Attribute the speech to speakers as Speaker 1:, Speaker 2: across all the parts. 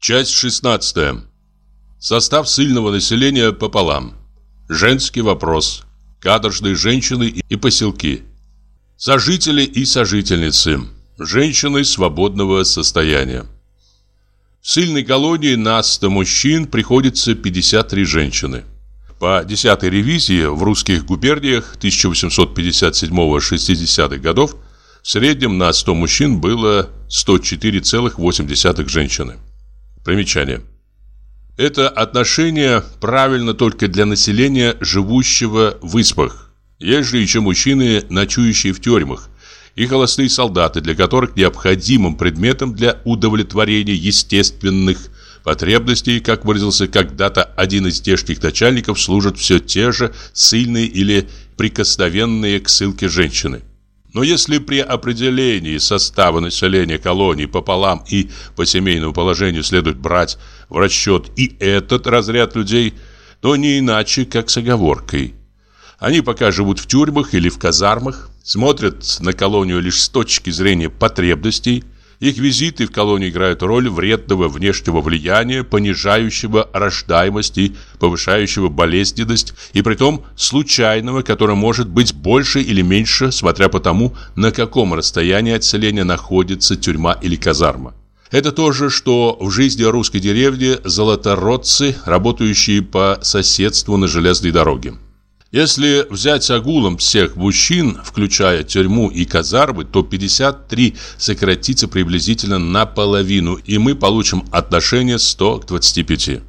Speaker 1: Часть 16. Состав сильного населения пополам. Женский вопрос. Каторжные женщины и поселки. Сожители и сожительницы. Женщины свободного состояния. В сильной колонии на 100 мужчин приходится 53 женщины. По 10 ревизии в русских губерниях 1857-60-х годов в среднем на 100 мужчин было 104,8 женщины. Примечание. Это отношение правильно только для населения, живущего в испах. Же еще мужчины, ночующие в тюрьмах, и холостые солдаты, для которых необходимым предметом для удовлетворения естественных потребностей, как выразился когда-то один из здешних начальников, служат все те же сильные или прикосновенные к ссылке женщины. Но если при определении состава населения колонии пополам и по семейному положению следует брать в расчет и этот разряд людей, то не иначе, как с оговоркой. Они пока живут в тюрьмах или в казармах, смотрят на колонию лишь с точки зрения потребностей – их визиты в колонию играют роль вредного внешнего влияния, понижающего рождаемость и повышающего болезненность, и притом случайного, которое может быть больше или меньше, смотря по тому, на каком расстоянии от селения находится тюрьма или казарма. Это то же, что в жизни русской деревни золотородцы, работающие по соседству на железной дороге. Если взять огулом всех мужчин, включая тюрьму и казармы, то 53 сократится приблизительно наполовину, и мы получим отношение 100 к 25.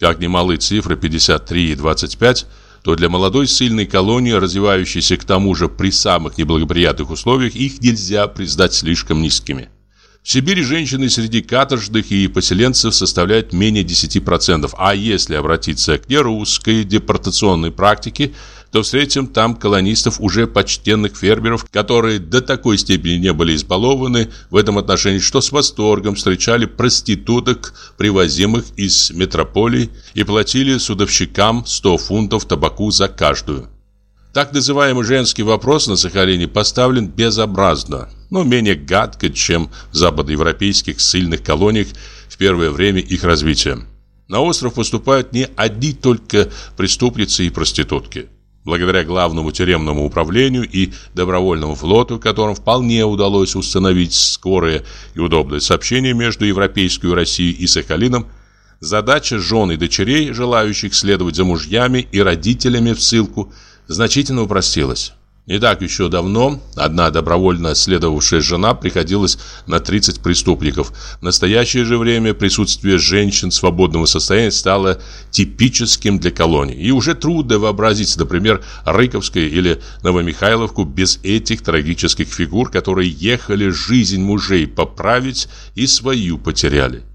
Speaker 1: Как немалы цифры 53 и 25, то для молодой сильной колонии, развивающейся к тому же при самых неблагоприятных условиях, их нельзя признать слишком низкими. В Сибири женщины среди каторжных и поселенцев составляют менее 10%, а если обратиться к нерусской депортационной практике, то встретим там колонистов уже почтенных фермеров, которые до такой степени не были избалованы в этом отношении, что с восторгом встречали проституток, привозимых из метрополий, и платили судовщикам 100 фунтов табаку за каждую. Так называемый женский вопрос на Сахалине поставлен безобразно, но менее гадко, чем в западноевропейских ссыльных колониях в первое время их развития. На остров поступают не одни только преступницы и проститутки. Благодаря главному тюремному управлению и добровольному флоту, которым вполне удалось установить скорое и удобное сообщение между Европейской Россией и Сахалином, задача жен и дочерей, желающих следовать за мужьями и родителями в ссылку, значительно упростилась. Не так еще давно одна добровольно следовавшая жена приходилась на 30 преступников. В настоящее же время присутствие женщин свободного состояния стало типическим для колонии. И уже трудно вообразить, например, Рыковское или Новомихайловку без этих трагических фигур, которые ехали жизнь мужей поправить и свою потеряли.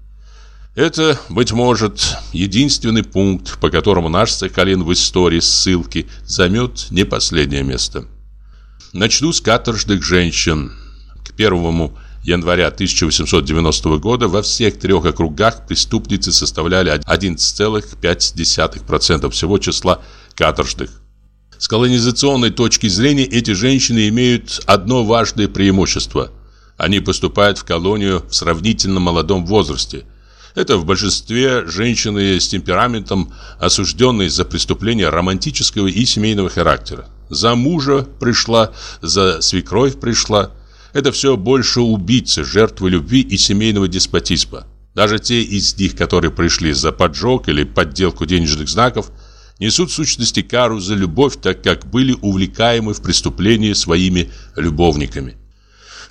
Speaker 1: Это, быть может, единственный пункт, по которому наш Сахалин в истории ссылки займет не последнее место. Начну с каторжных женщин. К 1 января 1890 года во всех трех округах преступницы составляли 11,5% всего числа каторжных. С колонизационной точки зрения эти женщины имеют одно важное преимущество. Они поступают в колонию в сравнительно молодом возрасте. Это в большинстве женщины с темпераментом, осужденные за преступления романтического и семейного характера. За мужа пришла, за свекровь пришла. Это все больше убийцы, жертвы любви и семейного деспотизма. Даже те из них, которые пришли за поджог или подделку денежных знаков, несут в сущности кару за любовь, так как были увлекаемы в преступлении своими любовниками.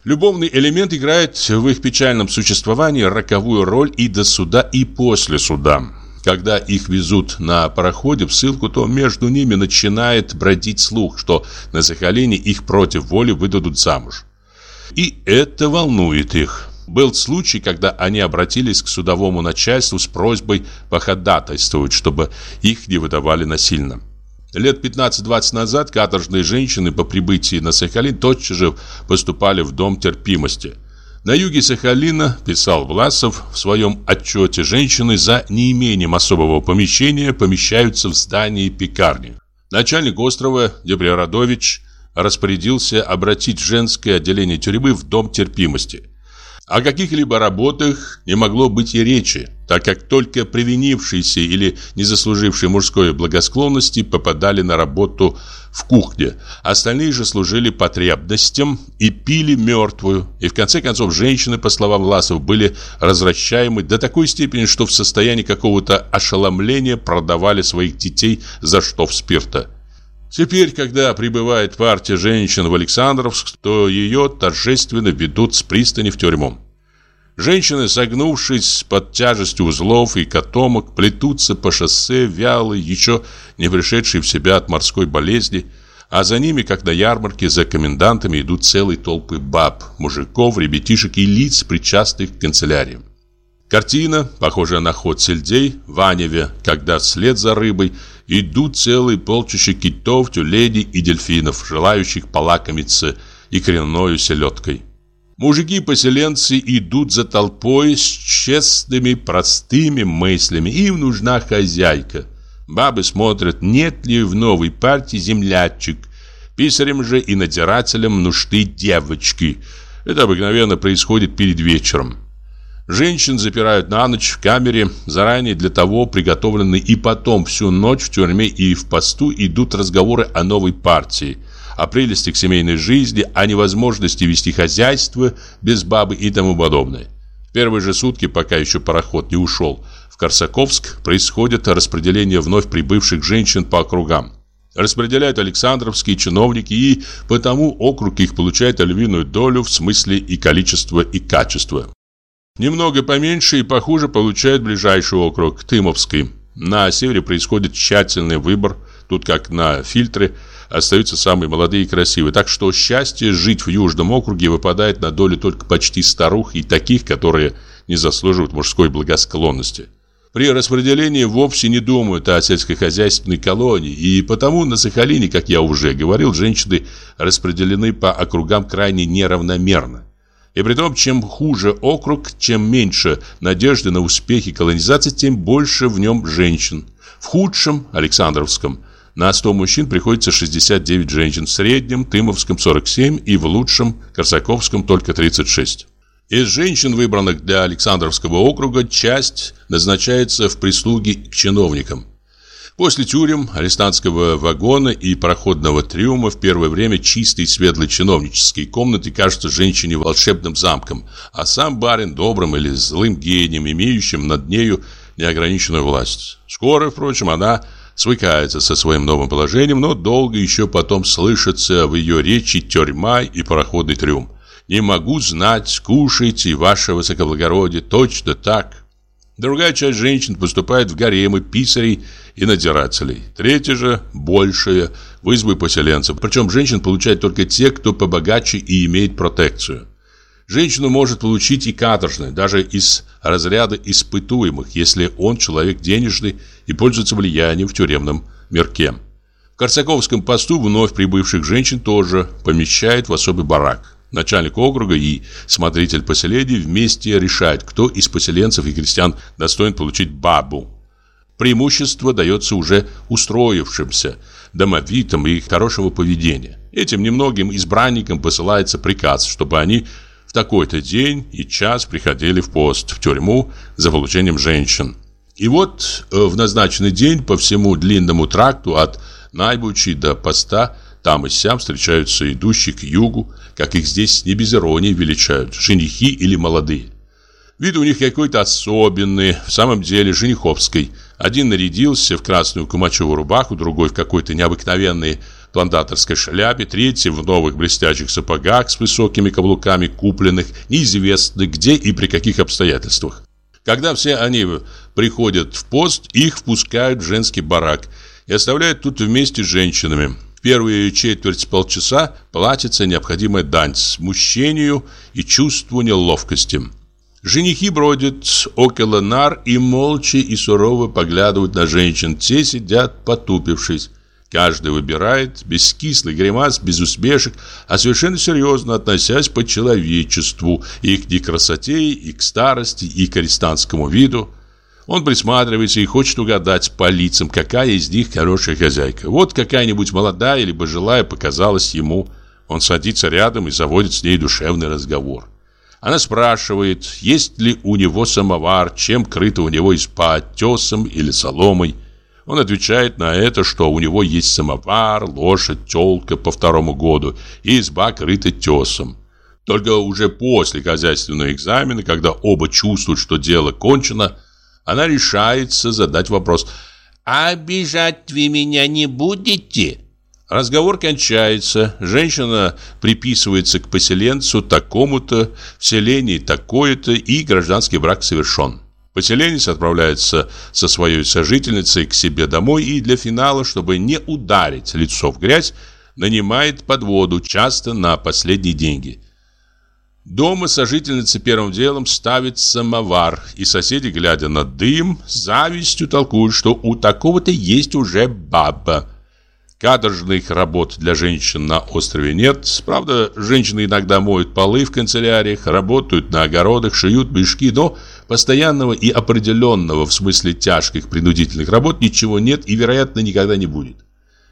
Speaker 1: Любовный элемент играет в их печальном существовании роковую роль и до суда, и после суда. Когда их везут на пароходе в ссылку, то между ними начинает бродить слух, что на Сахалине их против воли выдадут замуж. И это волнует их. Был случай, когда они обратились к судовому начальству с просьбой походатайствовать, чтобы их не выдавали насильно. Лет 15-20 назад каторжные женщины по прибытии на Сахалин тотчас же поступали в дом терпимости. На юге Сахалина, писал Власов в своем отчете, женщины за неимением особого помещения помещаются в здании пекарни. Начальник острова Дебрярадович распорядился обратить женское отделение тюрьмы в дом терпимости. О каких-либо работах не могло быть и речи, так как только привинившиеся или не заслужившие мужской благосклонности попадали на работу в кухне, остальные же служили потребностям и пили мертвую. И в конце концов женщины, по словам Власов, были развращаемы до такой степени, что в состоянии какого-то ошеломления продавали своих детей за штоф спирта. Теперь, когда прибывает партия женщин в Александровск, то ее торжественно ведут с пристани в тюрьму. Женщины, согнувшись под тяжестью узлов и котомок, плетутся по шоссе, вялые, еще не пришедшие в себя от морской болезни, а за ними, как на ярмарке, за комендантами идут целые толпы баб, мужиков, ребятишек и лиц, причастных к канцеляриям. Картина, похожая на ход сельдей в Аневе, когда вслед за рыбой идут целые полчища китов, тюленей и дельфинов, желающих полакомиться икряною селедкой. Мужики-поселенцы идут за толпой с честными, простыми мыслями. Им нужна хозяйка. Бабы смотрят, нет ли в новой партии землячек. Писарем же и надирателям нужны девочки. Это обыкновенно происходит перед вечером. Женщин запирают на ночь в камере, заранее для того приготовленной, и потом всю ночь в тюрьме и в посту идут разговоры о новой партии, о прелестях семейной жизни, о невозможности вести хозяйство без бабы и тому подобное. В первые же сутки, пока еще пароход не ушел, в Корсаковск происходит распределение вновь прибывших женщин по округам. Распределяют Александровские чиновники, и потому округ их получает львиную долю в смысле и количества, и качества. Немного поменьше и похуже получает ближайший округ, Тымовский. На севере происходит тщательный выбор, тут как на фильтре остаются самые молодые и красивые. Так что счастье жить в Южном округе выпадает на долю только почти старух и таких, которые не заслуживают мужской благосклонности. При распределении вовсе не думают о сельскохозяйственной колонии, и потому на Сахалине, как я уже говорил, женщины распределены по округам крайне неравномерно. И при том, чем хуже округ, чем меньше надежды на успехи колонизации, тем больше в нем женщин. В худшем, Александровском, на 100 мужчин приходится 69 женщин, в среднем, Тымовском 47 и в лучшем, Корсаковском только 36. Из женщин, выбранных для Александровского округа, часть назначается в прислуги к чиновникам. После тюрем, арестантского вагона и проходного трюма в первое время чистые светлые чиновнические комнаты кажутся женщине волшебным замком, а сам барин добрым или злым гением, имеющим над нею неограниченную власть. Скоро, впрочем, она свыкается со своим новым положением, но долго еще потом слышится в ее речи тюрьма и пароходный трюм. «Не могу знать, скушайте, ваше высокоблагородие, точно так». Другая часть женщин поступает в гаремы писарей и надзирателей. Третья же, большая, в избы поселенцев. Причем женщин получают только те, кто побогаче и имеет протекцию. Женщину может получить и каторжный, даже из разряда испытуемых, если он человек денежный и пользуется влиянием в тюремном мирке. В Корсаковском посту вновь прибывших женщин тоже помещают в особый барак. Начальник округа и смотритель поселения вместе решают, кто из поселенцев и крестьян достоин получить бабу. Преимущество дается уже устроившимся, домовитым и хорошего поведения. Этим немногим избранникам посылается приказ, чтобы они в такой-то день и час приходили в пост, в тюрьму за получением женщин. И вот э, в назначенный день по всему длинному тракту от Найбучи до поста там и сям встречаются идущие к югу, как их здесь не без иронии величают, женихи или молодые. Вид у них какой-то особенный, в самом деле жениховский. Один нарядился в красную кумачевую рубаху, другой в какой-то необыкновенной плантаторской шляпе, третий в новых блестящих сапогах с высокими каблуками, купленных неизвестно где и при каких обстоятельствах. Когда все они приходят в пост, их впускают в женский барак и оставляют тут вместе с женщинами первые четверть полчаса платится необходимая дань смущению и чувству неловкости. Женихи бродят около нар и молча и сурово поглядывают на женщин. Те сидят потупившись. Каждый выбирает, без кислых гримас, без усмешек, а совершенно серьезно относясь по человечеству, и к красоте, и к старости, и к арестантскому виду. Он присматривается и хочет угадать по лицам, какая из них хорошая хозяйка. Вот какая-нибудь молодая либо жилая показалась ему. Он садится рядом и заводит с ней душевный разговор. Она спрашивает, есть ли у него самовар, чем крыто у него изба, тесом или соломой. Он отвечает на это, что у него есть самовар, лошадь, телка по второму году и изба крыта тесом. Только уже после хозяйственного экзамена, когда оба чувствуют, что дело кончено, она решается задать вопрос «А обижать вы меня не будете?» Разговор кончается, женщина приписывается к поселенцу такому-то, в селении такое-то и гражданский брак совершен. Поселенец отправляется со своей сожительницей к себе домой и для финала, чтобы не ударить лицо в грязь, нанимает подводу, часто на последние деньги. Дома сожительница первым делом ставит самовар, и соседи, глядя на дым, завистью толкуют, что у такого-то есть уже баба. Каторжных работ для женщин на острове нет. Правда, женщины иногда моют полы в канцеляриях, работают на огородах, шьют мешки, но постоянного и определенного в смысле тяжких принудительных работ ничего нет и, вероятно, никогда не будет.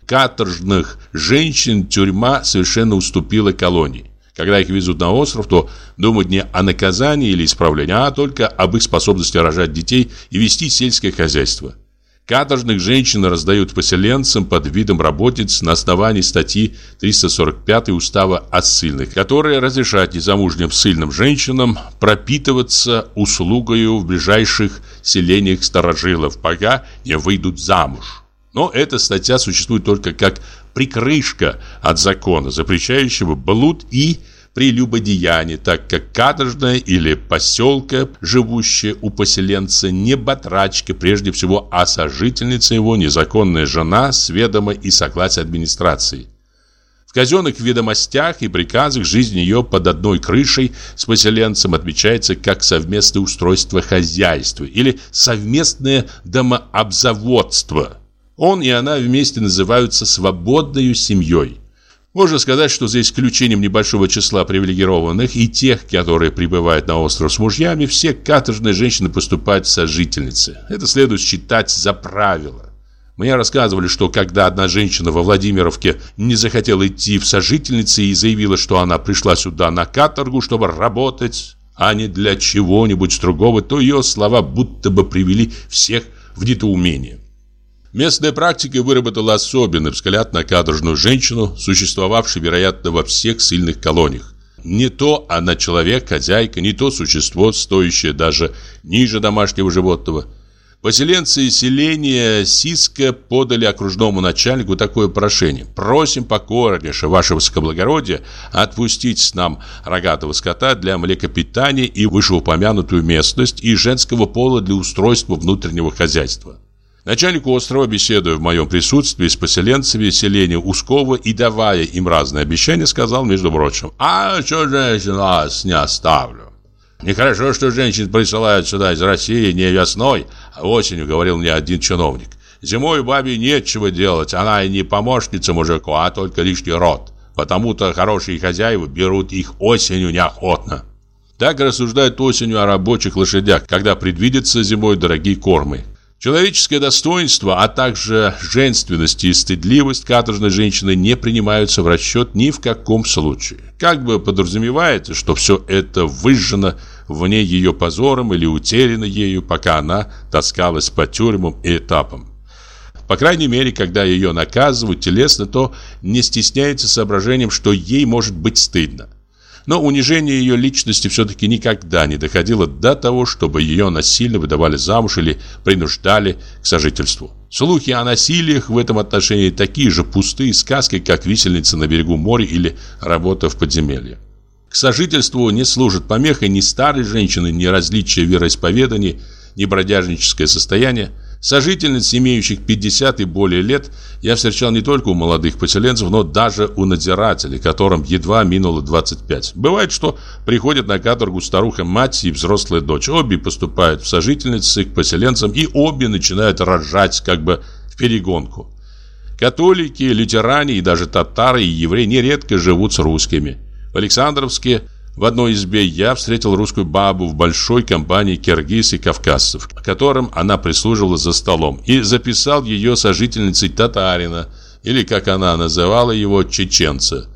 Speaker 1: Каторжных женщин тюрьма совершенно уступила колонии. Когда их везут на остров, то думают не о наказании или исправлении, а только об их способности рожать детей и вести сельское хозяйство. Каторжных женщин раздают поселенцам под видом работниц на основании статьи 345 Устава о ссыльных, которая разрешает незамужним ссыльным женщинам пропитываться услугою в ближайших селениях старожилов, пока не выйдут замуж. Но эта статья существует только как прикрышка от закона, запрещающего блуд и прелюбодеяние, так как каторжная или поселка, живущая у поселенца, не батрачка, прежде всего, а сожительница его, незаконная жена, с ведома и согласия администрации. В казенных ведомостях и приказах жизнь ее под одной крышей с поселенцем отмечается как совместное устройство хозяйства или совместное домообзаводство. Он и она вместе называются свободной семьей. Можно сказать, что за исключением небольшого числа привилегированных и тех, которые прибывают на остров с мужьями, все каторжные женщины поступают в сожительницы. Это следует считать за правило. Мне рассказывали, что когда одна женщина во Владимировке не захотела идти в сожительницы и заявила, что она пришла сюда на каторгу, чтобы работать, а не для чего-нибудь другого, то ее слова будто бы привели всех в недоумение. Местная практика выработала особенный взгляд на каторжную женщину, существовавшую, вероятно, во всех сильных колониях. Не то она человек, хозяйка, не то существо, стоящее даже ниже домашнего животного. Поселенцы селения Сиска подали окружному начальнику такое прошение. «Просим покорнейше, ваше высокоблагородие, отпустить нам рогатого скота для млекопитания и вышеупомянутую местность и женского пола для устройства внутреннего хозяйства». Начальник острова, беседуя в моем присутствии с поселенцами селения Ускова и давая им разные обещания, сказал, между прочим, «А что женщин вас не оставлю?» «Нехорошо, что женщин присылают сюда из России не весной, а осенью», — говорил мне один чиновник. «Зимой бабе нечего делать, она и не помощница мужику, а только лишний род. Потому-то хорошие хозяева берут их осенью неохотно». Так рассуждают осенью о рабочих лошадях, когда предвидятся зимой дорогие кормы. Человеческое достоинство, а также женственность и стыдливость каторжной женщины не принимаются в расчет ни в каком случае. Как бы подразумевается, что все это выжжено вне ее позором или утеряно ею, пока она таскалась по тюрьмам и этапам. По крайней мере, когда ее наказывают телесно, то не стесняется соображением, что ей может быть стыдно. Но унижение ее личности все-таки никогда не доходило до того, чтобы ее насильно выдавали замуж или принуждали к сожительству. Слухи о насилиях в этом отношении такие же пустые сказки, как висельница на берегу моря или работа в подземелье. К сожительству не служат помехой ни старые женщины, ни различия вероисповеданий, ни бродяжническое состояние. Сожительниц, имеющих 50 и более лет, я встречал не только у молодых поселенцев, но даже у надзирателей, которым едва минуло 25. Бывает, что приходят на каторгу старуха-мать и взрослая дочь. Обе поступают в сожительницы к поселенцам, и обе начинают рожать как бы в перегонку. Католики, лютеране и даже татары и евреи нередко живут с русскими. В Александровске в одной избе я встретил русскую бабу в большой компании киргиз и кавказцев, которым она прислуживала за столом, и записал ее сожительницей татарина, или, как она называла его, чеченца.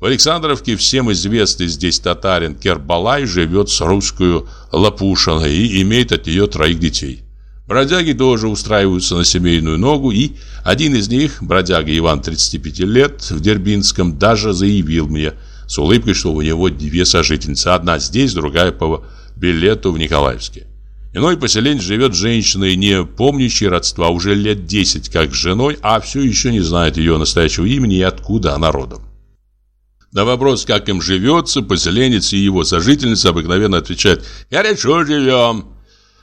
Speaker 1: В Александровке всем известный здесь татарин Кербалай живет с русскую Лапушиной и имеет от нее троих детей. Бродяги тоже устраиваются на семейную ногу, и один из них, бродяга Иван 35 лет, в Дербинском, даже заявил мне с улыбкой, что у него две сожительницы, одна здесь, другая по билету в Николаевске. Иной поселенец живет с женщиной, не помнящей родства, уже лет 10 как женой, а все еще не знает ее настоящего имени и откуда она родом. На вопрос, как им живется, поселенец и его сожительница обыкновенно отвечают «Хорошо живем».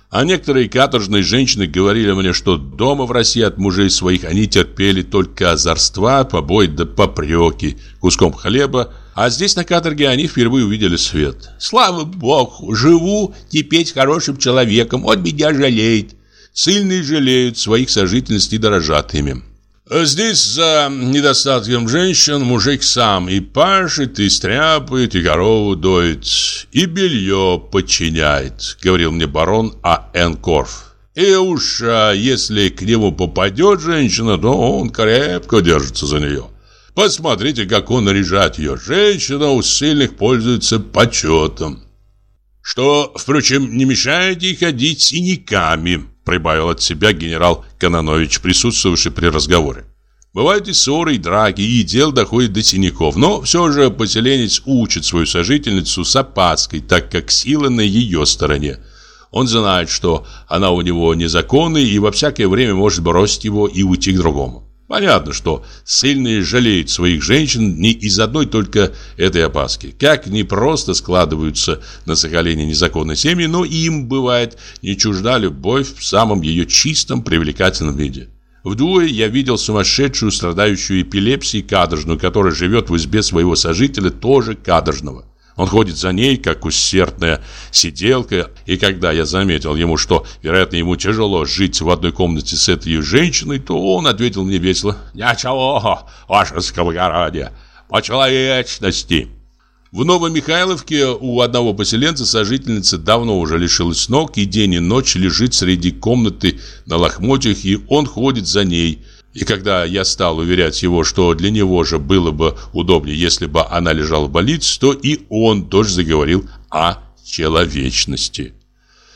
Speaker 1: А некоторые каторжные женщины говорили мне, что дома в России от мужей своих они терпели только озорства, побои да попреки, куском хлеба, а здесь на каторге они впервые увидели свет. «Слава Богу, живу теперь хорошим человеком, он меня жалеет». Сильные жалеют своих сожительниц и дорожат ими. Здесь за недостатком женщин мужик сам и пашет, и стряпает, и корову доит, и белье подчиняет, говорил мне барон А. Н. Корф. И уж а если к нему попадет женщина, то он крепко держится за нее. Посмотрите, как он наряжает ее. Женщина у сильных пользуется почетом. Что, впрочем, не мешает ей ходить синяками прибавил от себя генерал Кононович, присутствовавший при разговоре. Бывают и ссоры, и драки, и дел доходит до синяков, но все же поселенец учит свою сожительницу с опаской, так как сила на ее стороне. Он знает, что она у него незаконная и во всякое время может бросить его и уйти к другому. Понятно, что сильные жалеют своих женщин не из одной только этой опаски. Как не просто складываются на Сахалине незаконные семьи, но им бывает не чужда любовь в самом ее чистом привлекательном виде. Вдвое я видел сумасшедшую, страдающую эпилепсией кадржную, которая живет в избе своего сожителя, тоже кадржного. Он ходит за ней, как усердная сиделка, и когда я заметил ему, что, вероятно, ему тяжело жить в одной комнате с этой женщиной, то он ответил мне весело. «Ничего, ваше сковородие, по человечности». В Новомихайловке у одного поселенца сожительница давно уже лишилась ног, и день и ночь лежит среди комнаты на лохмотьях, и он ходит за ней – и когда я стал уверять его, что для него же было бы удобнее, если бы она лежала в больнице, то и он тоже заговорил о человечности.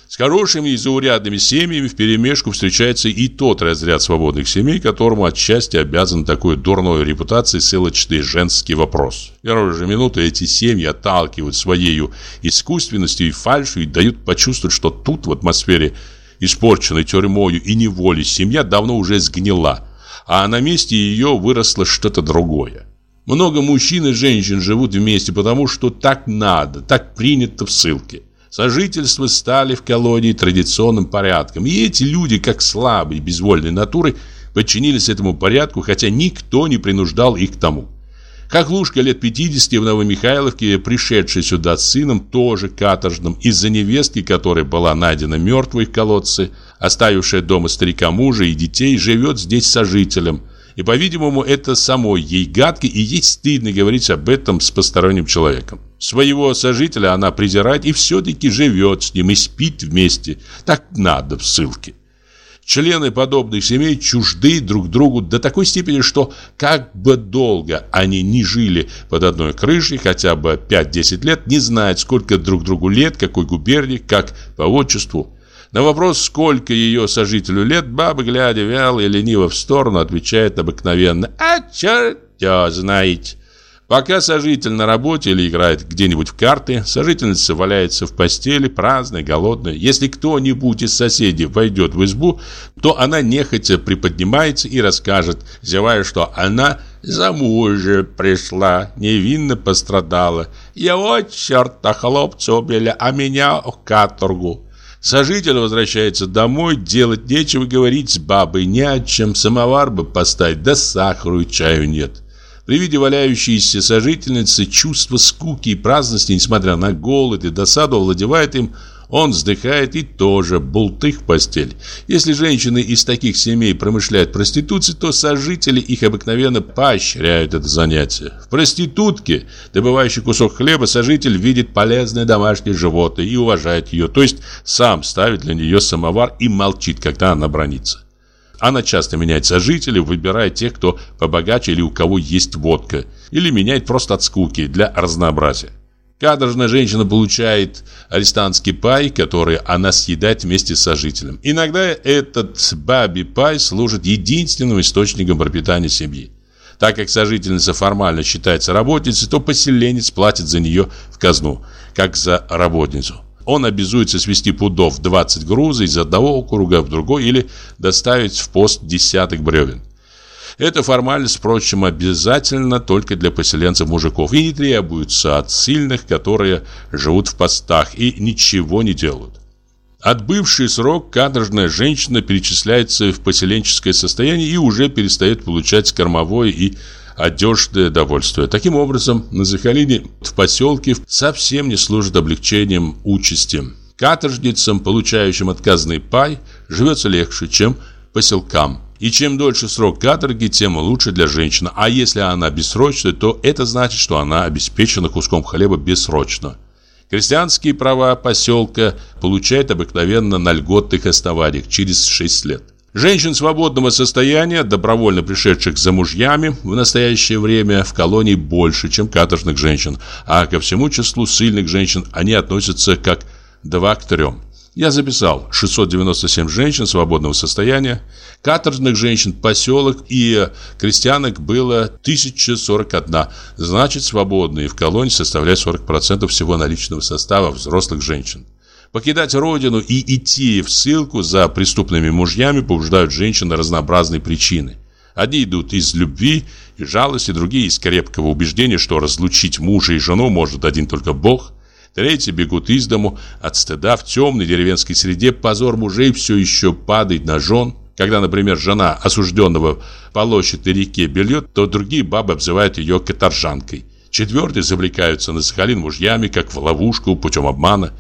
Speaker 1: С хорошими и заурядными семьями вперемешку встречается и тот разряд свободных семей, которому отчасти обязан такой дурной репутацией ссылочный женский вопрос. В первую же минуту эти семьи отталкивают своей искусственностью и фальшью и дают почувствовать, что тут в атмосфере испорченной тюрьмою и неволей семья давно уже сгнила – а на месте ее выросло что-то другое. Много мужчин и женщин живут вместе, потому что так надо, так принято в ссылке. Сожительства стали в колонии традиционным порядком, и эти люди, как слабые, безвольные натуры, подчинились этому порядку, хотя никто не принуждал их к тому. Хохлушка лет 50 в Новомихайловке, пришедший сюда с сыном, тоже каторжным, из-за невестки, которая была найдена мертвой в колодце, оставившая дома старика мужа и детей, живет здесь сожителем. И, по-видимому, это самой ей гадко, и ей стыдно говорить об этом с посторонним человеком. Своего сожителя она презирает и все-таки живет с ним и спит вместе. Так надо в ссылке. Члены подобных семей чужды друг другу до такой степени, что как бы долго они не жили под одной крышей, хотя бы 5-10 лет, не знают, сколько друг другу лет, какой губернии, как по отчеству. На вопрос, сколько ее сожителю лет, баба, глядя вяло и лениво в сторону, отвечает обыкновенно «А черт его знает». Пока сожитель на работе или играет где-нибудь в карты, сожительница валяется в постели, праздная, голодная. Если кто-нибудь из соседей войдет в избу, то она нехотя приподнимается и расскажет, зевая, что она замужа пришла, невинно пострадала. Его черта хлопца убили, а меня в каторгу. Сожитель возвращается домой, делать нечего, говорить с бабой не о чем, самовар бы поставить, да сахару и чаю нет. При виде валяющейся сожительницы чувство скуки и праздности, несмотря на голод и досаду, овладевает им, он вздыхает и тоже бултых в постель. Если женщины из таких семей промышляют проституцией, то сожители их обыкновенно поощряют это занятие. В проститутке, добывающей кусок хлеба, сожитель видит полезное домашнее животное и уважает ее, то есть сам ставит для нее самовар и молчит, когда она бронится. Она часто меняет сожителей, выбирая тех, кто побогаче или у кого есть водка, или меняет просто от скуки для разнообразия. Кадржная женщина получает арестантский пай, который она съедает вместе с сожителем. Иногда этот баби пай служит единственным источником пропитания семьи. Так как сожительница формально считается работницей, то поселенец платит за нее в казну, как за работницу. Он обязуется свести пудов 20 груза из одного округа в другой или доставить в пост десяток бревен. Эта формальность, впрочем, обязательно только для поселенцев-мужиков и не требуется от сильных, которые живут в постах и ничего не делают. Отбывший срок каторжная женщина перечисляется в поселенческое состояние и уже перестает получать кормовое и одежное довольствие. Таким образом, на Захалине в поселке совсем не служит облегчением участи. Каторжницам, получающим отказный пай, живется легче, чем поселкам. И чем дольше срок каторги, тем лучше для женщины. А если она бессрочная, то это значит, что она обеспечена куском хлеба бессрочно. Крестьянские права поселка получают обыкновенно на льготных основаниях через 6 лет. Женщин свободного состояния, добровольно пришедших за мужьями, в настоящее время в колонии больше, чем каторжных женщин, а ко всему числу сильных женщин они относятся как 2 к 3. Я записал 697 женщин свободного состояния, каторжных женщин поселок и крестьянок было 1041. Значит, свободные в колонии составляют 40% всего наличного состава взрослых женщин. Покидать родину и идти в ссылку за преступными мужьями побуждают женщин на разнообразные причины. Одни идут из любви и жалости, другие из крепкого убеждения, что разлучить мужа и жену может один только Бог – Третьи бегут из дому от стыда в темной деревенской среде. Позор мужей все еще падает на жен. Когда, например, жена осужденного полощет на реке белье, то другие бабы обзывают ее каторжанкой. Четвертые завлекаются на Сахалин мужьями, как в ловушку путем обмана.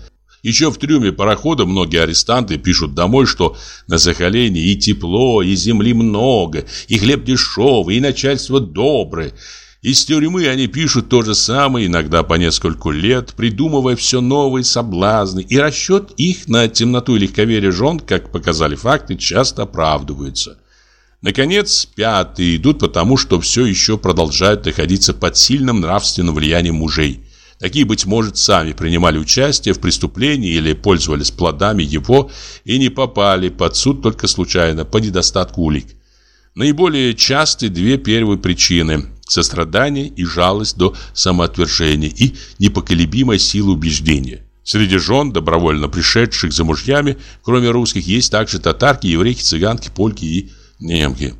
Speaker 1: Еще в трюме парохода многие арестанты пишут домой, что на Сахалине и тепло, и земли много, и хлеб дешевый, и начальство доброе. Из тюрьмы они пишут то же самое, иногда по нескольку лет, придумывая все новые соблазны, и расчет их на темноту и легковерие жен, как показали факты, часто оправдывается. Наконец, пятые идут потому, что все еще продолжают находиться под сильным нравственным влиянием мужей. Такие, быть может, сами принимали участие в преступлении или пользовались плодами его и не попали под суд только случайно, по недостатку улик. Наиболее часты две первые причины – сострадание и жалость до самоотвержения и непоколебимая сила убеждения. Среди жен, добровольно пришедших за мужьями, кроме русских, есть также татарки, еврейки, цыганки, польки и немки.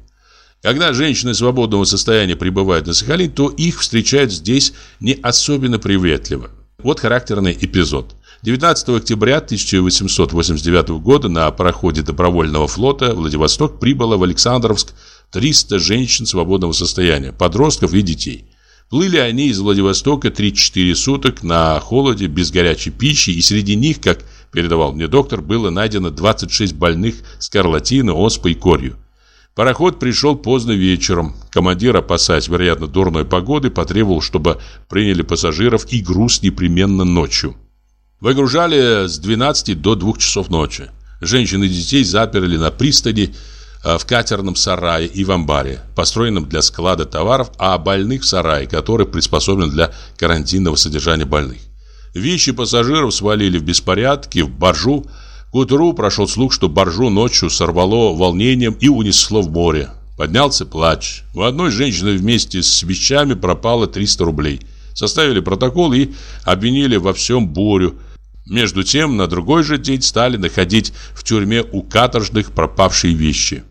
Speaker 1: Когда женщины свободного состояния прибывают на Сахалин, то их встречают здесь не особенно приветливо. Вот характерный эпизод. 19 октября 1889 года на пароходе добровольного флота Владивосток прибыло в Александровск 300 женщин свободного состояния, подростков и детей. Плыли они из Владивостока 3-4 суток на холоде, без горячей пищи, и среди них, как передавал мне доктор, было найдено 26 больных скарлатиной, оспой и корью. Пароход пришел поздно вечером. Командир, опасаясь, вероятно, дурной погоды, потребовал, чтобы приняли пассажиров и груз непременно ночью. Выгружали с 12 до 2 часов ночи. Женщин и детей заперли на пристани, Э, в катерном сарае и в амбаре, построенном для склада товаров, а больных в сарае, который приспособлен для карантинного содержания больных. Вещи пассажиров свалили в беспорядке, в баржу. К утру прошел слух, что баржу ночью сорвало волнением и унесло в море. Поднялся плач. У одной женщины вместе с вещами пропало 300 рублей. Составили протокол и обвинили во всем бурю. Между тем, на другой же день стали находить в тюрьме у каторжных пропавшие вещи.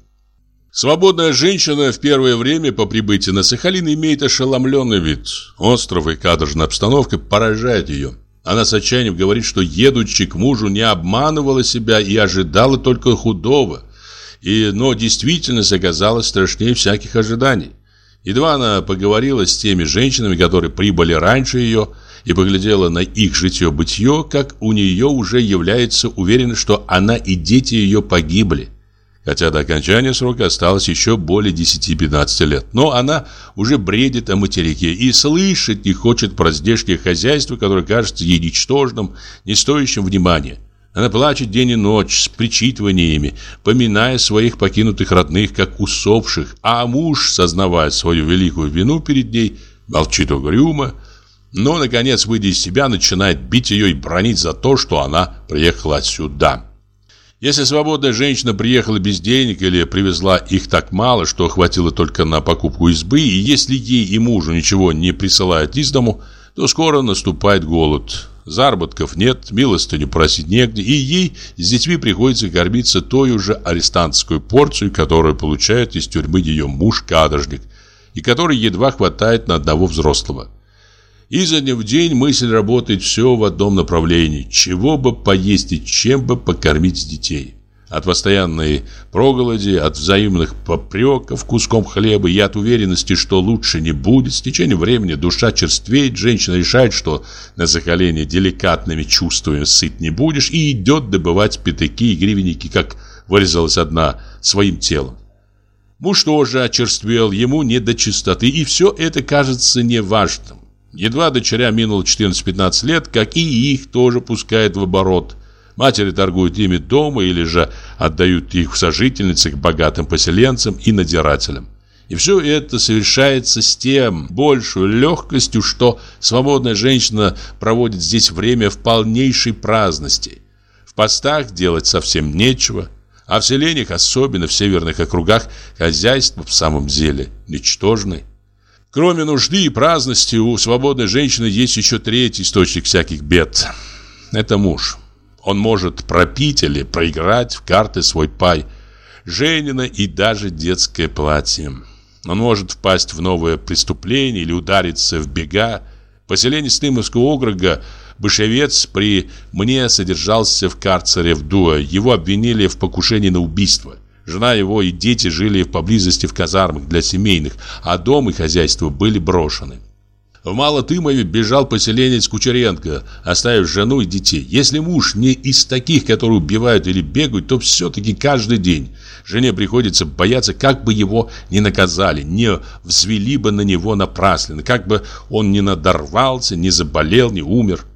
Speaker 1: Свободная женщина в первое время по прибытии на Сахалин имеет ошеломленный вид. Остров и каторжная обстановка поражают ее. Она с отчаянием говорит, что едучи к мужу не обманывала себя и ожидала только худого. И, но действительность оказалась страшнее всяких ожиданий. Едва она поговорила с теми женщинами, которые прибыли раньше ее, и поглядела на их житье-бытие, как у нее уже является уверенность, что она и дети ее погибли хотя до окончания срока осталось еще более 10-15 лет. Но она уже бредит о материке и слышать не хочет про здешнее хозяйство, которое кажется ей ничтожным, не стоящим внимания. Она плачет день и ночь с причитываниями, поминая своих покинутых родных, как усопших, а муж, сознавая свою великую вину перед ней, молчит угрюмо, но, наконец, выйдя из себя, начинает бить ее и бронить за то, что она приехала сюда. Если свободная женщина приехала без денег или привезла их так мало, что хватило только на покупку избы, и если ей и мужу ничего не присылают из дому, то скоро наступает голод. Заработков нет, милостыню просить негде, и ей с детьми приходится кормиться той же арестантскую порцию, которую получает из тюрьмы ее муж-каторжник, и которой едва хватает на одного взрослого. Изо дня в день мысль работает все в одном направлении. Чего бы поесть и чем бы покормить детей. От постоянной проголоди, от взаимных попреков куском хлеба и от уверенности, что лучше не будет, с течением времени душа черствеет, женщина решает, что на Сахалине деликатными чувствами сыт не будешь, и идет добывать пятаки и гривенники, как вырезалась одна, своим телом. Муж тоже очерствел, ему не до чистоты, и все это кажется неважным. Едва дочеря минуло 14-15 лет, как и их тоже пускают в оборот. Матери торгуют ими дома или же отдают их в сожительницы к богатым поселенцам и надзирателям. И все это совершается с тем большей легкостью, что свободная женщина проводит здесь время в полнейшей праздности. В постах делать совсем нечего, а в селениях, особенно в северных округах, хозяйство в самом деле ничтожное. Кроме нужды и праздности, у свободной женщины есть еще третий источник всяких бед. Это муж. Он может пропить или проиграть в карты свой пай, Женина и даже детское платье. Он может впасть в новое преступление или удариться в бега. Поселение Стымовского округа Бышевец при мне содержался в карцере в Дуа. Его обвинили в покушении на убийство. Жена его и дети жили поблизости в казармах для семейных, а дом и хозяйство были брошены. В Малотымове бежал поселенец Кучеренко, оставив жену и детей. Если муж не из таких, которые убивают или бегают, то все-таки каждый день жене приходится бояться, как бы его не наказали, не взвели бы на него напрасленно, как бы он не надорвался, не заболел, не умер.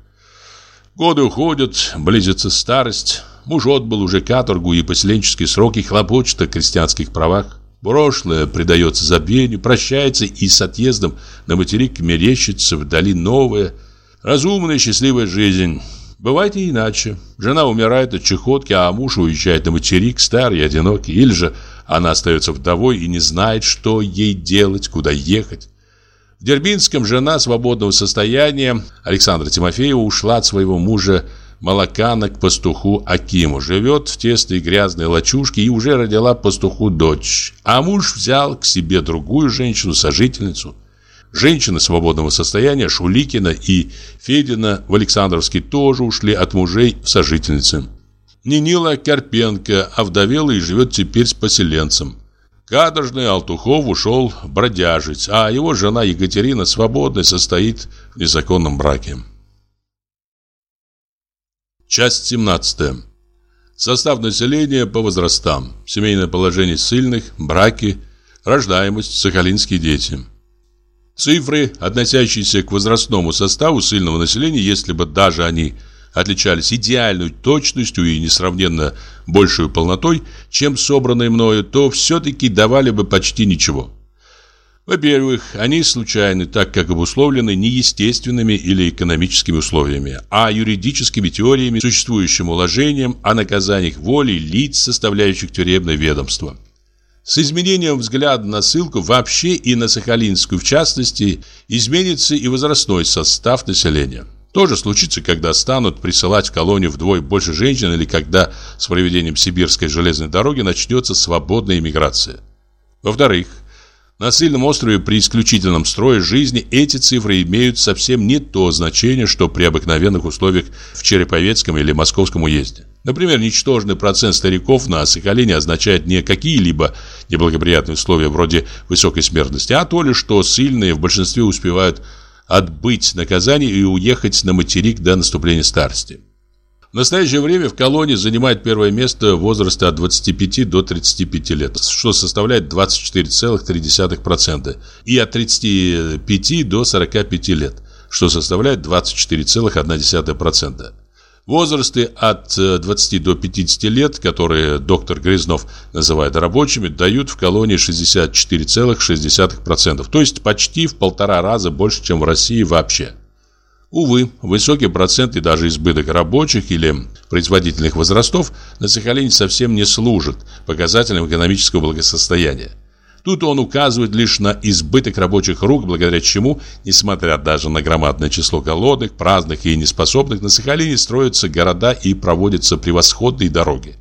Speaker 1: Годы уходят, близится старость. Муж отбыл уже каторгу и поселенческие сроки, хлопочет о крестьянских правах. Прошлое предается забвению, прощается и с отъездом на материк мерещится вдали новая, разумная счастливая жизнь. Бывает и иначе. Жена умирает от чехотки, а муж уезжает на материк, старый и одинокий. Или же она остается вдовой и не знает, что ей делать, куда ехать. В Дербинском жена свободного состояния Александра Тимофеева ушла от своего мужа молокана к пастуху Акиму. Живет в тесной грязной лачушке и уже родила пастуху дочь. А муж взял к себе другую женщину-сожительницу. Женщины свободного состояния Шуликина и Федина в Александровске тоже ушли от мужей в сожительницы. Нинила Карпенко овдовела и живет теперь с поселенцем. Кадржный Алтухов ушел бродяжить, а его жена Екатерина свободной состоит в незаконном браке. Часть 17. Состав населения по возрастам. Семейное положение сильных, браки, рождаемость, сахалинские дети. Цифры, относящиеся к возрастному составу сильного населения, если бы даже они отличались идеальной точностью и несравненно большей полнотой, чем собранные мною, то все-таки давали бы почти ничего. Во-первых, они случайны, так как обусловлены не естественными или экономическими условиями, а юридическими теориями, существующим уложением о наказаниях воли лиц, составляющих тюремное ведомство. С изменением взгляда на ссылку вообще и на Сахалинскую в частности, изменится и возрастной состав населения. То же случится, когда станут присылать в колонию вдвое больше женщин или когда с проведением сибирской железной дороги начнется свободная иммиграция. Во-вторых, на сильном острове при исключительном строе жизни эти цифры имеют совсем не то значение, что при обыкновенных условиях в Череповецком или Московском уезде. Например, ничтожный процент стариков на Сахалине означает не какие-либо неблагоприятные условия вроде высокой смертности, а то ли, что сильные в большинстве успевают отбыть наказание и уехать на материк до наступления старости. В настоящее время в колонии занимает первое место возраста от 25 до 35 лет, что составляет 24,3%, и от 35 до 45 лет, что составляет 24,1%. Возрасты от 20 до 50 лет, которые доктор Грязнов называет рабочими, дают в колонии 64,6%, то есть почти в полтора раза больше, чем в России вообще. Увы, высокий процент и даже избыток рабочих или производительных возрастов на Сахалине совсем не служит показателем экономического благосостояния. Тут он указывает лишь на избыток рабочих рук, благодаря чему, несмотря даже на громадное число голодных, праздных и неспособных, на Сахалине строятся города и проводятся превосходные дороги.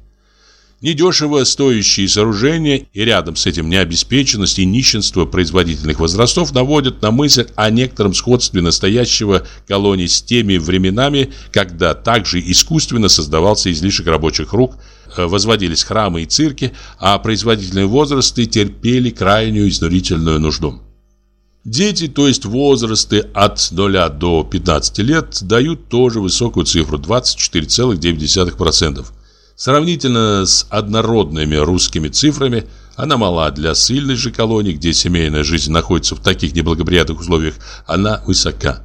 Speaker 1: Недешево стоящие сооружения и рядом с этим необеспеченность и нищенство производительных возрастов наводят на мысль о некотором сходстве настоящего колонии с теми временами, когда также искусственно создавался излишек рабочих рук, э, возводились храмы и цирки, а производительные возрасты терпели крайнюю изнурительную нужду. Дети, то есть возрасты от 0 до 15 лет, дают тоже высокую цифру – 24,9%. Сравнительно с однородными русскими цифрами, она мала для сильной же колонии, где семейная жизнь находится в таких неблагоприятных условиях, она высока.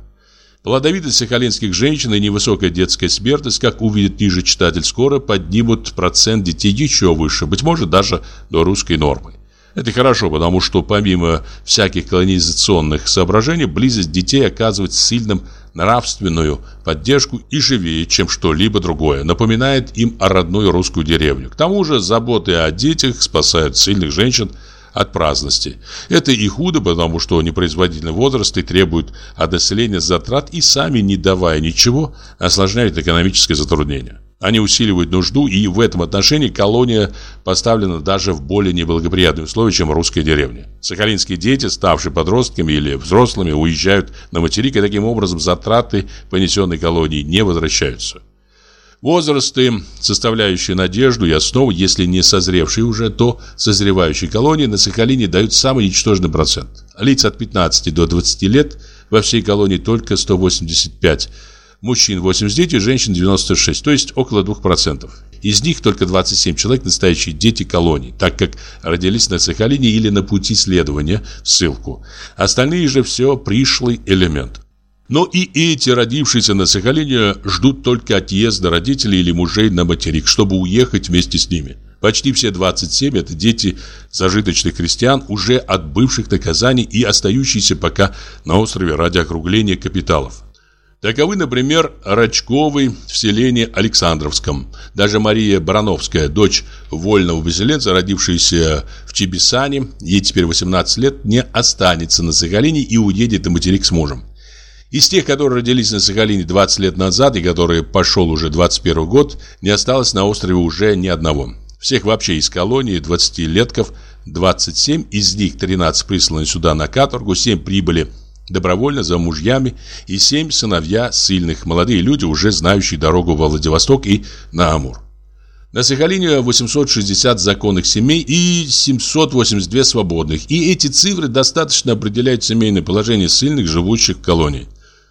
Speaker 1: Плодовитость сахалинских женщин и невысокая детская смертность, как увидит ниже читатель, скоро поднимут процент детей еще выше, быть может даже до русской нормы. Это хорошо, потому что помимо всяких колонизационных соображений, близость детей оказывает сильным нравственную поддержку и живее, чем что-либо другое, напоминает им о родной русскую деревню. К тому же заботы о детях спасают сильных женщин от праздности. Это и худо, потому что непроизводительный возраст и требует от населения затрат и сами, не давая ничего, осложняют экономическое затруднение. Они усиливают нужду, и в этом отношении колония поставлена даже в более неблагоприятные условия, чем русская деревня. Сахалинские дети, ставшие подростками или взрослыми, уезжают на материк, и таким образом затраты понесенной колонии не возвращаются. Возрасты, составляющие надежду и основу, если не созревшие уже, то созревающие колонии на Сахалине дают самый ничтожный процент. Лиц от 15 до 20 лет во всей колонии только 185 мужчин 89, женщин 96, то есть около 2%. Из них только 27 человек настоящие дети колоний, так как родились на Сахалине или на пути следования в ссылку. Остальные же все пришлый элемент. Но и эти, родившиеся на Сахалине, ждут только отъезда родителей или мужей на материк, чтобы уехать вместе с ними. Почти все 27 – это дети зажиточных крестьян, уже отбывших наказаний и остающиеся пока на острове ради округления капиталов. Таковы, например, Рачковый в селении Александровском. Даже Мария Барановская, дочь вольного поселенца, родившаяся в Чебисане, ей теперь 18 лет, не останется на Сахалине и уедет на материк с мужем. Из тех, которые родились на Сахалине 20 лет назад и которые пошел уже 21 год, не осталось на острове уже ни одного. Всех вообще из колонии 20-летков 27, из них 13 присланы сюда на каторгу, 7 прибыли добровольно за мужьями и семь сыновья сильных, молодые люди, уже знающие дорогу во Владивосток и на Амур. На Сахалине 860 законных семей и 782 свободных, и эти цифры достаточно определяют семейное положение сильных, живущих в колонии.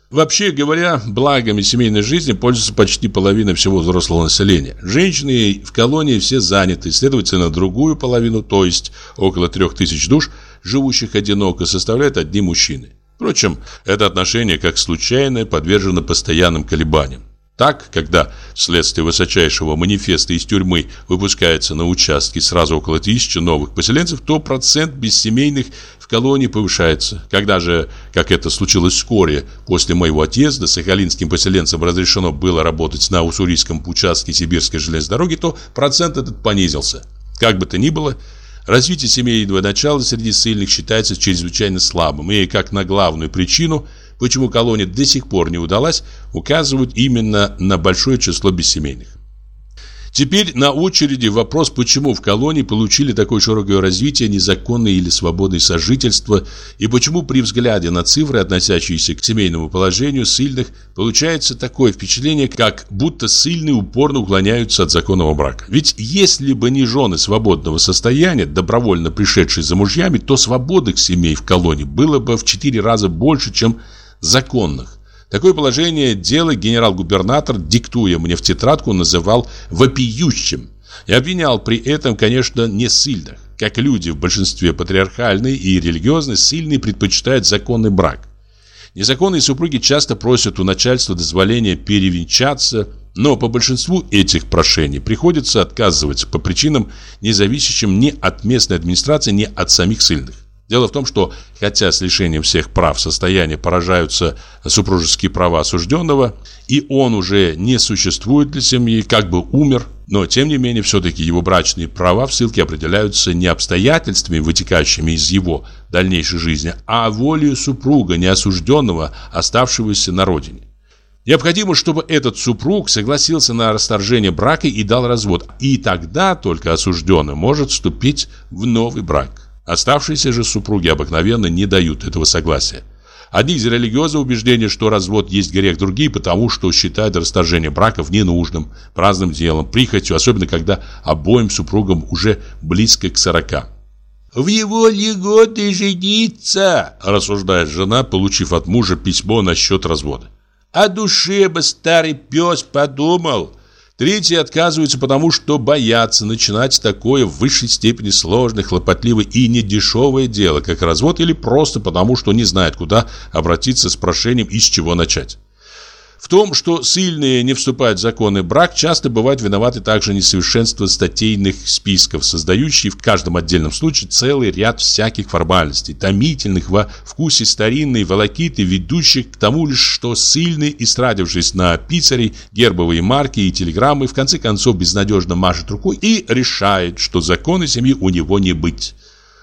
Speaker 1: Вообще говоря, благами семейной жизни пользуется почти половина всего взрослого населения. Женщины в колонии все заняты, следовательно, другую половину, то есть около трех тысяч душ, живущих одиноко, составляют одни мужчины. Впрочем, это отношение, как случайное, подвержено постоянным колебаниям. Так, когда вследствие высочайшего манифеста из тюрьмы выпускается на участке сразу около тысячи новых поселенцев, то процент бессемейных в колонии повышается. Когда же, как это случилось вскоре после моего отъезда, сахалинским поселенцам разрешено было работать на уссурийском участке сибирской железной дороги, то процент этот понизился. Как бы то ни было, Развитие семейного начала среди сильных считается чрезвычайно слабым, и как на главную причину, почему колония до сих пор не удалась, указывают именно на большое число бессемейных. Теперь на очереди вопрос, почему в колонии получили такое широкое развитие незаконное или свободное сожительство, и почему при взгляде на цифры, относящиеся к семейному положению сильных, получается такое впечатление, как будто сильные упорно уклоняются от законного брака. Ведь если бы не жены свободного состояния, добровольно пришедшие за мужьями, то свободных семей в колонии было бы в четыре раза больше, чем законных. Такое положение дела генерал-губернатор, диктуя мне в тетрадку, называл вопиющим и обвинял при этом, конечно, не сильных. Как люди в большинстве патриархальные и религиозные, сильные предпочитают законный брак. Незаконные супруги часто просят у начальства дозволения перевенчаться, Но по большинству этих прошений приходится отказывать по причинам, не зависящим ни от местной администрации, ни от самих сильных. Дело в том, что хотя с лишением всех прав состояния поражаются супружеские права осужденного, и он уже не существует для семьи, как бы умер, но тем не менее все-таки его брачные права в ссылке определяются не обстоятельствами, вытекающими из его дальнейшей жизни, а волею супруга, неосужденного, оставшегося на родине. Необходимо, чтобы этот супруг согласился на расторжение брака и дал развод. И тогда только осужденный может вступить в новый брак. Оставшиеся же супруги обыкновенно не дают этого согласия. Одни из религиозного убеждения, что развод есть грех, другие потому, что считают расторжение браков ненужным, праздным делом, прихотью, особенно когда обоим супругам уже близко к сорока.
Speaker 2: «В его ли годы жениться?»
Speaker 1: – рассуждает жена, получив от мужа письмо насчет развода.
Speaker 2: О душе бы старый пес подумал.
Speaker 1: Третьи отказываются потому, что боятся начинать такое в высшей степени сложное, хлопотливое и недешевое дело, как развод, или просто потому, что не знают, куда обратиться с прошением и с чего начать. В том, что сильные не вступают в законный брак, часто бывает виноваты также несовершенство статейных списков, создающие в каждом отдельном случае целый ряд всяких формальностей, томительных во вкусе старинной волокиты, ведущих к тому лишь, что сильный, истратившись на пиццерей, гербовые марки и телеграммы, в конце концов безнадежно машет рукой и решает, что законы семьи у него не быть.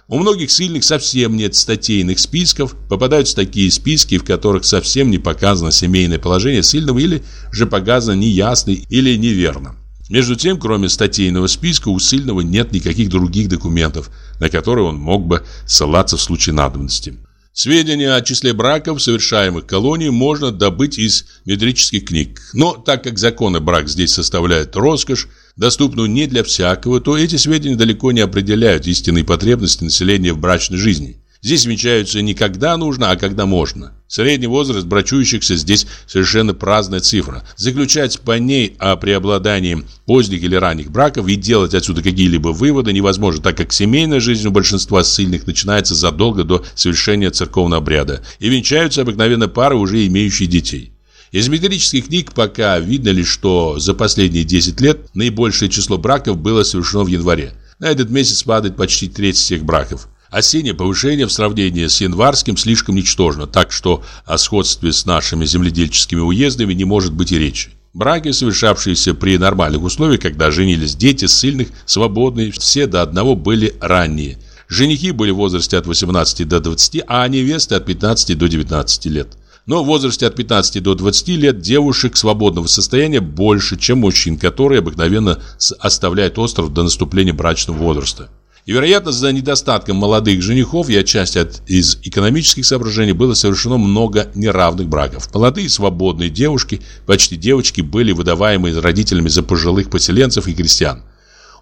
Speaker 1: У многих сильных совсем нет статейных списков, попадаются такие списки, в которых совсем не показано семейное положение сильного или же показано неясно или неверно. Между тем, кроме статейного списка, у сильного нет никаких других документов, на которые он мог бы ссылаться в случае надобности. Сведения о числе браков, совершаемых колонией, можно добыть из метрических книг. Но так как законы брак здесь составляют роскошь, доступную не для всякого, то эти сведения далеко не определяют истинные потребности населения в брачной жизни. Здесь венчаются не когда нужно, а когда можно. Средний возраст брачующихся здесь совершенно праздная цифра. Заключать по ней о преобладании поздних или ранних браков и делать отсюда какие-либо выводы невозможно, так как семейная жизнь у большинства ссыльных начинается задолго до совершения церковного обряда, и венчаются обыкновенно пары, уже имеющие детей. Из метрических книг пока видно лишь, что за последние 10 лет наибольшее число браков было совершено в январе. На этот месяц падает почти треть всех браков. Осеннее повышение в сравнении с январским слишком ничтожно, так что о сходстве с нашими земледельческими уездами не может быть и речи. Браки, совершавшиеся при нормальных условиях, когда женились дети, сильных, свободные, все до одного были ранние. Женихи были в возрасте от 18 до 20, а невесты от 15 до 19 лет но в возрасте от 15 до 20 лет девушек свободного состояния больше, чем мужчин, которые обыкновенно оставляют остров до наступления брачного возраста. И, вероятно, за недостатком молодых женихов и отчасти от, из экономических соображений было совершено много неравных браков. Молодые свободные девушки, почти девочки, были выдаваемы родителями за пожилых поселенцев и крестьян.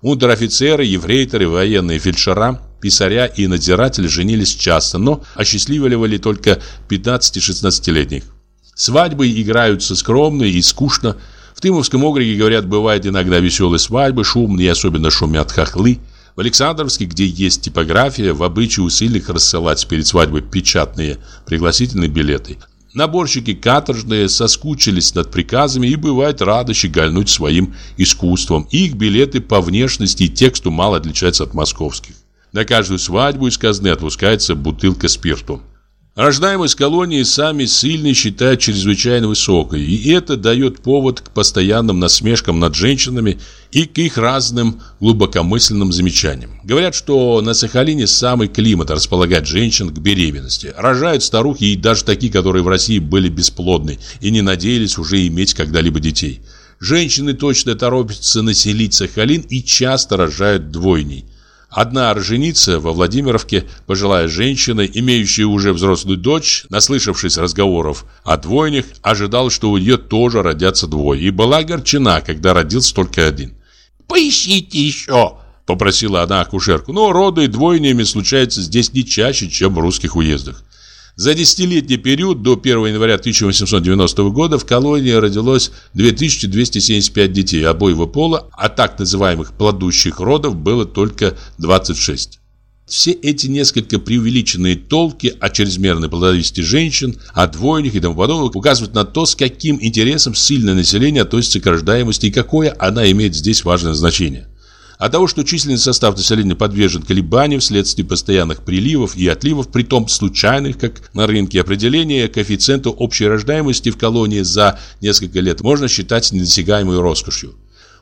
Speaker 1: Унтер-офицеры, ефрейторы, военные фельдшера Писаря и надзиратель женились часто, но осчастливливали только 15-16-летних. Свадьбы играются скромно и скучно. В Тымовском округе, говорят, бывает иногда веселые свадьбы, шумные особенно шумят хохлы. В Александровске, где есть типография, в обычае усилиях рассылать перед свадьбой печатные пригласительные билеты. Наборщики каторжные соскучились над приказами и бывает рады щегольнуть своим искусством. их билеты по внешности и тексту мало отличаются от московских. На каждую свадьбу из казны отпускается бутылка спирту. Рождаемость колонии сами сильные считают чрезвычайно высокой, и это дает повод к постоянным насмешкам над женщинами и к их разным глубокомысленным замечаниям. Говорят, что на Сахалине самый климат располагает женщин к беременности. Рожают старухи и даже такие, которые в России были бесплодны и не надеялись уже иметь когда-либо детей. Женщины точно торопятся населить Сахалин и часто рожают двойней. Одна орженица во Владимировке, пожилая женщина, имеющая уже взрослую дочь, наслышавшись разговоров о двойнях, ожидала, что у нее тоже родятся двое, и была огорчена, когда родился только один.
Speaker 2: «Поищите еще!»
Speaker 1: – попросила она акушерку. Но роды двойнями случаются здесь не чаще, чем в русских уездах. За десятилетний период до 1 января 1890 года в колонии родилось 2275 детей обоего пола, а так называемых плодущих родов было только 26. Все эти несколько преувеличенные толки о чрезмерной плодовитости женщин, о двойнях и тому подобное указывают на то, с каким интересом сильное население относится к рождаемости и какое она имеет здесь важное значение. От того, что численный состав населения подвержен колебаниям вследствие постоянных приливов и отливов, притом случайных, как на рынке, определение коэффициента общей рождаемости в колонии за несколько лет можно считать недосягаемой роскошью.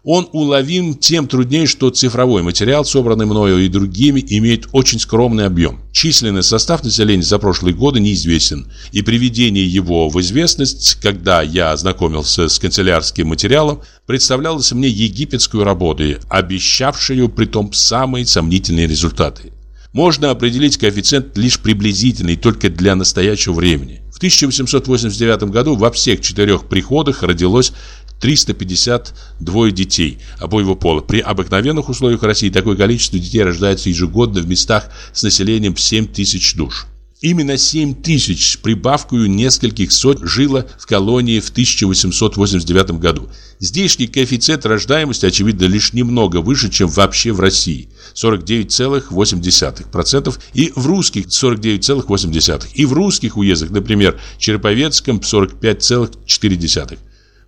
Speaker 1: Он уловим тем труднее, что цифровой материал, собранный мною и другими, имеет очень скромный объем. Численный состав населения за прошлые годы неизвестен, и приведение его в известность, когда я ознакомился с канцелярским материалом, представлялось мне египетскую работу, обещавшую притом самые сомнительные результаты. Можно определить коэффициент лишь приблизительный, только для настоящего времени. В 1889 году во всех четырех приходах родилось 352 детей обоего пола. При обыкновенных условиях России такое количество детей рождается ежегодно в местах с населением 7 тысяч душ. Именно 7 тысяч с прибавкою нескольких сот жило в колонии в 1889 году. Здешний коэффициент рождаемости, очевидно, лишь немного выше, чем вообще в России – 49,8%, и в русских 49,8%, и в русских уездах, например, Череповецком 45,4%.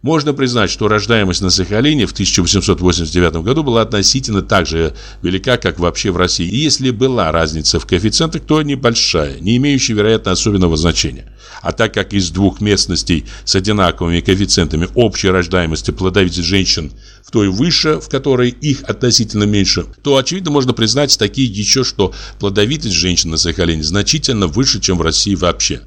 Speaker 1: Можно признать, что рождаемость на Сахалине в 1889 году была относительно так же велика, как вообще в России. И если была разница в коэффициентах, то небольшая, не имеющая, вероятно, особенного значения. А так как из двух местностей с одинаковыми коэффициентами общей рождаемости плодовитых женщин в той выше, в которой их относительно меньше, то, очевидно, можно признать такие еще, что плодовитость женщин на Сахалине значительно выше, чем в России вообще.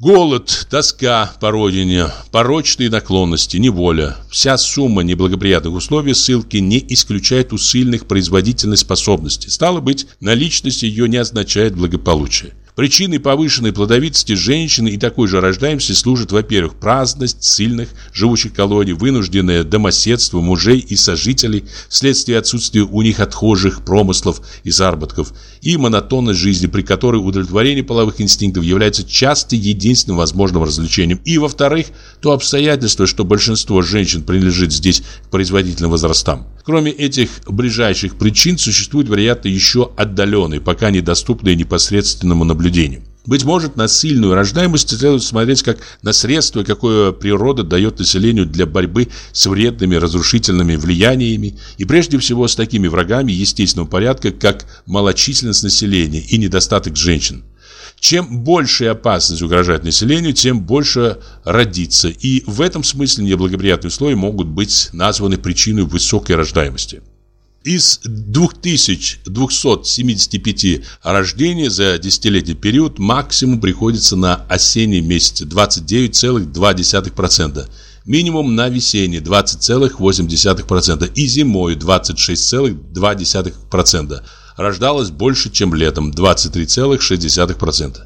Speaker 1: Голод, тоска по родине, порочные наклонности, неволя. Вся сумма неблагоприятных условий ссылки не исключает у сильных производительной способности. Стало быть, наличность ее не означает благополучие. Причиной повышенной плодовитости женщины и такой же рождаемости служит, во-первых, праздность сильных, живущих колоний, вынужденное домоседство мужей и сожителей вследствие отсутствия у них отхожих промыслов и заработков, и монотонность жизни, при которой удовлетворение половых инстинктов является часто единственным возможным развлечением, и, во-вторых, то обстоятельство, что большинство женщин принадлежит здесь к производительным возрастам. Кроме этих ближайших причин, существуют, вероятно, еще отдаленные, пока недоступные непосредственному наблюдению наблюдением. Быть может, на сильную рождаемость следует смотреть как на средство, какое природа дает населению для борьбы с вредными разрушительными влияниями и прежде всего с такими врагами естественного порядка, как малочисленность населения и недостаток женщин. Чем большая опасность угрожает населению, тем больше родится, и в этом смысле неблагоприятные условия могут быть названы причиной высокой рождаемости. Из 2275 рождений за десятилетний период максимум приходится на осенние месяцы 29,2%, минимум на весенние 20,8% и зимой 26,2%. Рождалось больше, чем летом 23,6%.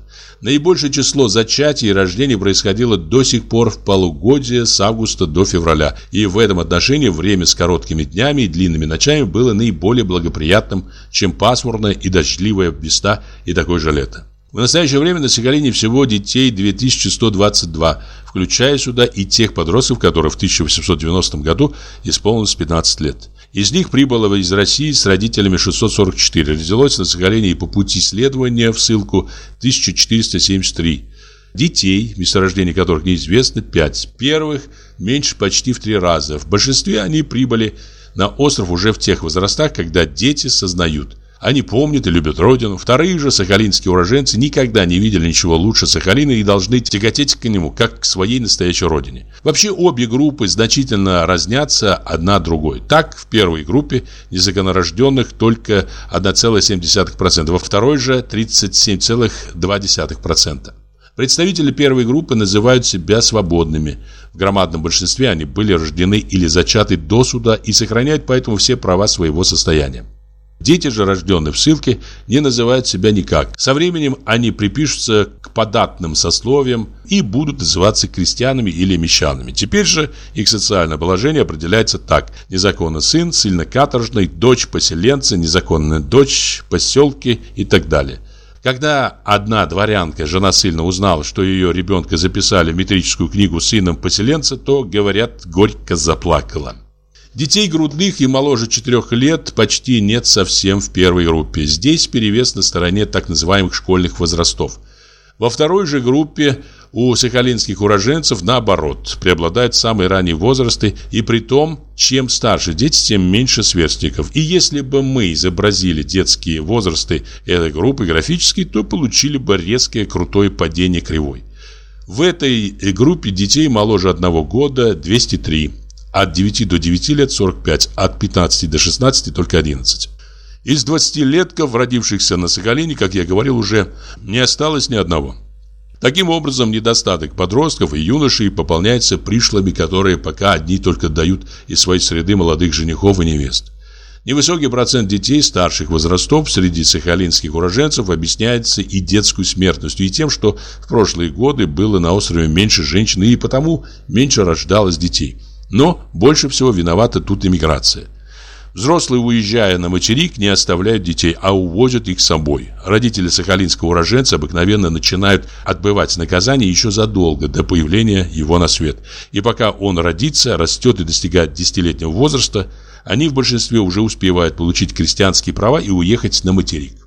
Speaker 1: Наибольшее число зачатий и рождений происходило до сих пор в полугодие с августа до февраля, и в этом отношении время с короткими днями и длинными ночами было наиболее благоприятным, чем пасмурное и дождливое весна и такое же лето. В настоящее время на Сахалине всего детей 2122, включая сюда и тех подростков, которые в 1890 году исполнилось 15 лет. Из них прибыло из России с родителями 644, родилось на Сахалине и по пути следования в ссылку 1473. Детей, месторождение которых неизвестно, 5. Первых меньше почти в три раза. В большинстве они прибыли на остров уже в тех возрастах, когда дети сознают – они помнят и любят родину. Вторые же сахалинские уроженцы никогда не видели ничего лучше Сахалина и должны тяготеть к нему, как к своей настоящей родине. Вообще обе группы значительно разнятся одна другой. Так, в первой группе незаконорожденных только 1,7%, во второй же 37,2%. Представители первой группы называют себя свободными. В громадном большинстве они были рождены или зачаты до суда и сохраняют поэтому все права своего состояния. Дети же, рожденные в ссылке, не называют себя никак. Со временем они припишутся к податным сословиям и будут называться крестьянами или мещанами. Теперь же их социальное положение определяется так. Незаконный сын, сильно каторжный, дочь поселенца, незаконная дочь, поселки и так далее. Когда одна дворянка, жена сильно узнала, что ее ребенка записали в метрическую книгу сыном поселенца, то, говорят, горько заплакала. Детей грудных и моложе 4 лет почти нет совсем в первой группе. Здесь перевес на стороне так называемых школьных возрастов. Во второй же группе у сахалинских уроженцев наоборот, преобладают самые ранние возрасты, и при том, чем старше дети, тем меньше сверстников. И если бы мы изобразили детские возрасты этой группы графически, то получили бы резкое крутое падение кривой. В этой группе детей моложе одного года 203, от 9 до 9 лет 45, от 15 до 16 только 11. Из 20-летков, родившихся на Сахалине, как я говорил уже, не осталось ни одного. Таким образом, недостаток подростков и юношей пополняется пришлыми, которые пока одни только дают из своей среды молодых женихов и невест. Невысокий процент детей старших возрастов среди сахалинских уроженцев объясняется и детской смертностью, и тем, что в прошлые годы было на острове меньше женщин, и потому меньше рождалось детей. Но больше всего виновата тут иммиграция. Взрослые, уезжая на материк, не оставляют детей, а увозят их с собой. Родители сахалинского уроженца обыкновенно начинают отбывать наказание еще задолго до появления его на свет. И пока он родится, растет и достигает десятилетнего возраста, они в большинстве уже успевают получить крестьянские права и уехать на материк.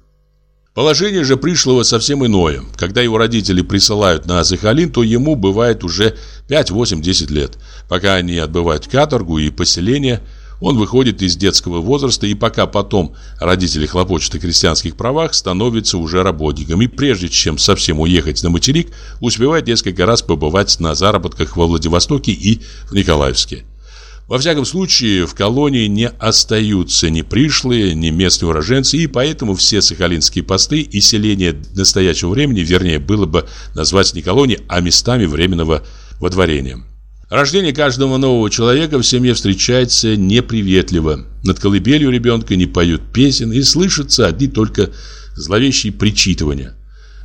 Speaker 1: Положение же пришлого совсем иное. Когда его родители присылают на Сахалин, то ему бывает уже 5, 8, 10 лет. Пока они отбывают каторгу и поселение – он выходит из детского возраста и пока потом родители хлопочут о крестьянских правах, становится уже работником. И прежде чем совсем уехать на материк, успевает несколько раз побывать на заработках во Владивостоке и в Николаевске. Во всяком случае, в колонии не остаются ни пришлые, ни местные уроженцы, и поэтому все сахалинские посты и селения настоящего времени, вернее, было бы назвать не колонией, а местами временного водворения. Рождение каждого нового человека в семье встречается неприветливо. Над колыбелью ребенка не поют песен и слышатся одни только зловещие причитывания.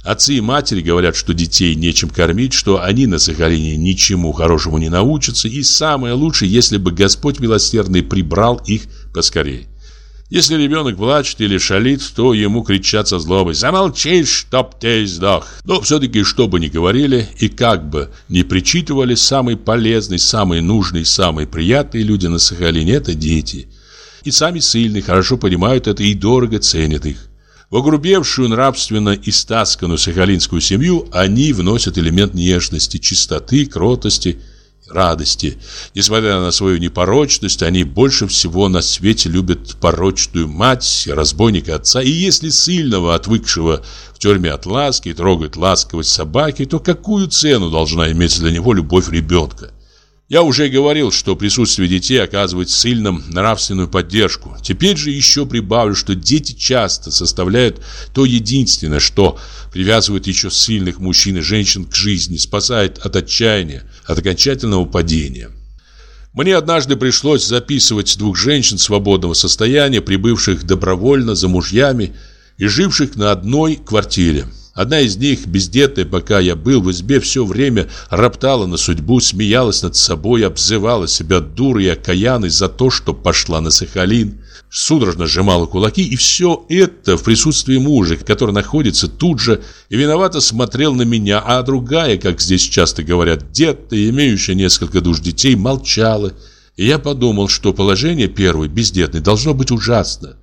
Speaker 1: Отцы и матери говорят, что детей нечем кормить, что они на Сахалине ничему хорошему не научатся, и самое лучшее, если бы Господь милосердный прибрал их поскорее. Если ребенок плачет или шалит, то ему кричат со злобой «Замолчи, чтоб ты сдох!» Но все-таки, что бы ни говорили и как бы ни причитывали, самые полезные, самые нужные, самые приятные люди на Сахалине – это дети. И сами сильные хорошо понимают это и дорого ценят их. В огрубевшую нравственно и стасканную сахалинскую семью они вносят элемент нежности, чистоты, кротости – радости. Несмотря на свою непорочность, они больше всего на свете любят порочную мать, разбойника отца. И если сильного, отвыкшего в тюрьме от ласки, трогает ласковость собаки, то какую цену должна иметь для него любовь ребенка? Я уже говорил, что присутствие детей оказывает сильным нравственную поддержку. Теперь же еще прибавлю, что дети часто составляют то единственное, что привязывает еще сильных мужчин и женщин к жизни, спасает от отчаяния, от окончательного падения. Мне однажды пришлось записывать двух женщин свободного состояния, прибывших добровольно за мужьями и живших на одной квартире. Одна из них, бездетная, пока я был в избе, все время роптала на судьбу, смеялась над собой, обзывала себя дурой и окаянной за то, что пошла на Сахалин. Судорожно сжимала кулаки, и все это в присутствии мужа, который находится тут же, и виновато смотрел на меня, а другая, как здесь часто говорят, детта, имеющая несколько душ детей, молчала. И я подумал, что положение первой, бездетной, должно быть ужасно.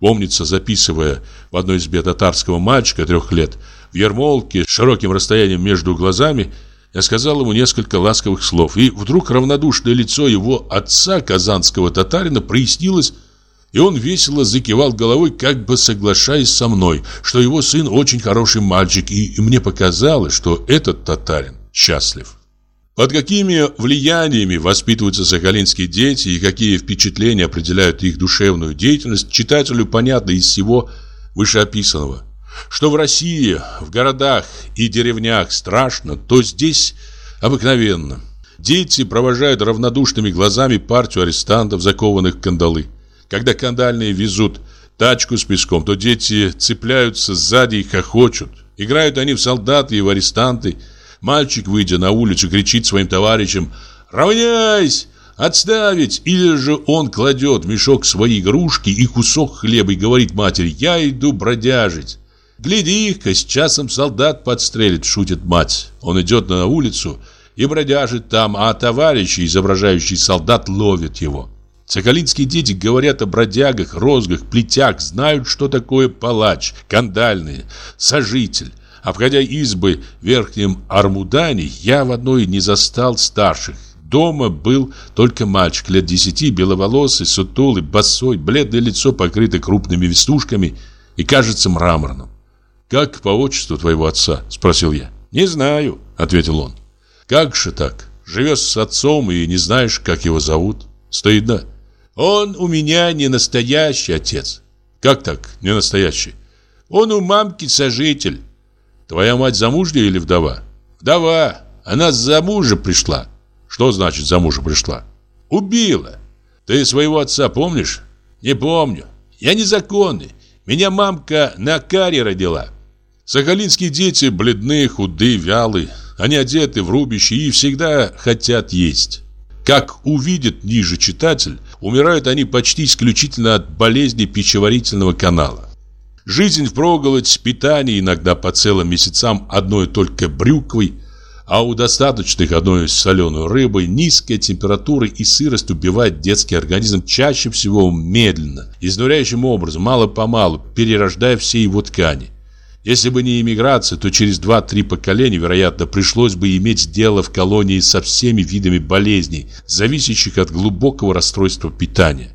Speaker 1: Помнится, записывая в одной избе татарского мальчика трех лет, в ермолке с широким расстоянием между глазами, я сказал ему несколько ласковых слов, и вдруг равнодушное лицо его отца, казанского татарина, прояснилось, и он весело закивал головой, как бы соглашаясь со мной, что его сын очень хороший мальчик, и мне показалось, что этот татарин счастлив. Под какими влияниями воспитываются сахалинские дети и какие впечатления определяют их душевную деятельность, читателю понятно из всего вышеописанного. Что в России, в городах и деревнях страшно, то здесь обыкновенно. Дети провожают равнодушными глазами партию арестантов, закованных в кандалы. Когда кандальные везут тачку с песком, то дети цепляются сзади и хохочут. Играют они в солдаты и в арестанты – Мальчик, выйдя на улицу, кричит своим товарищам «Равняйсь! Отставить!» Или же он кладет мешок свои игрушки и кусок хлеба и говорит матери «Я иду бродяжить». «Гляди-ка, с часом солдат подстрелит», — шутит мать. Он идет на улицу и бродяжит там, а товарищи, изображающие солдат, ловят его. Сахалинские дети говорят о бродягах, розгах, плетях, знают, что такое палач, кандальный, сожитель. Обходя избы в Верхнем Армудане, я в одной не застал старших. Дома был только мальчик лет десяти, беловолосый, сутулый, босой, бледное лицо покрыто крупными веснушками и кажется мраморным. «Как по отчеству твоего отца?» – спросил я. «Не знаю», – ответил он. «Как же так? Живешь с отцом и не знаешь, как его зовут? Стыдно». Он у меня не настоящий отец. Как так, не настоящий? Он у мамки сожитель. Твоя мать замужняя или вдова? Вдова. Она за мужа пришла. Что значит за мужа пришла? Убила. Ты своего отца помнишь? Не помню. Я незаконный. Меня мамка на каре родила. Сахалинские дети бледные, худые, вялые. Они одеты в рубище и всегда хотят есть. Как увидит ниже читатель, умирают они почти исключительно от болезни пищеварительного канала. Жизнь впроголодь, питание иногда по целым месяцам одной только брюквой, а у достаточных одной соленой рыбой низкая температура и сырость убивает детский организм чаще всего медленно, изнуряющим образом, мало-помалу, перерождая все его ткани. Если бы не иммиграция, то через 2-3 поколения, вероятно, пришлось бы иметь дело в колонии со всеми видами болезней, зависящих от глубокого расстройства питания.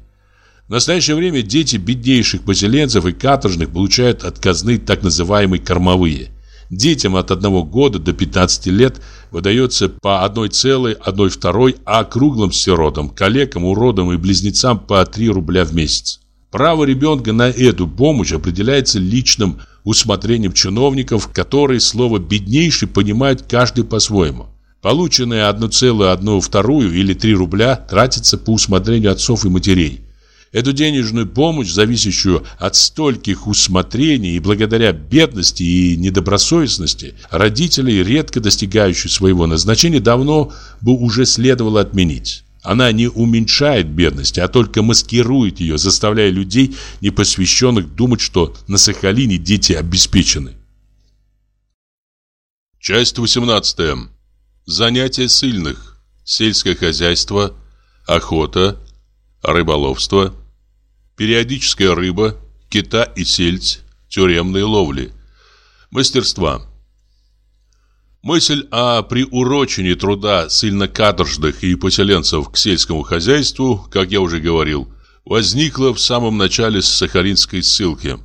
Speaker 1: В настоящее время дети беднейших поселенцев и каторжных получают от казны так называемые кормовые. Детям от 1 года до 15 лет выдается по 1,1,2, а круглым сиротам, калекам, уродам и близнецам по 3 рубля в месяц. Право ребенка на эту помощь определяется личным усмотрением чиновников, которые слово «беднейший» понимают каждый по-своему. Полученные 1,1 или 3 рубля тратятся по усмотрению отцов и матерей. Эту денежную помощь, зависящую от стольких усмотрений и благодаря бедности и недобросовестности, родителей, редко достигающих своего назначения, давно бы уже следовало отменить. Она не уменьшает бедность, а только маскирует ее, заставляя людей, непосвященных, думать, что на Сахалине дети обеспечены. Часть 18. Занятия сильных. Сельское хозяйство, охота, рыболовство, периодическая рыба, кита и сельдь, тюремные ловли, мастерства. Мысль о приурочении труда сильнокаторжных и поселенцев к сельскому хозяйству, как я уже говорил, возникла в самом начале сахалинской ссылки.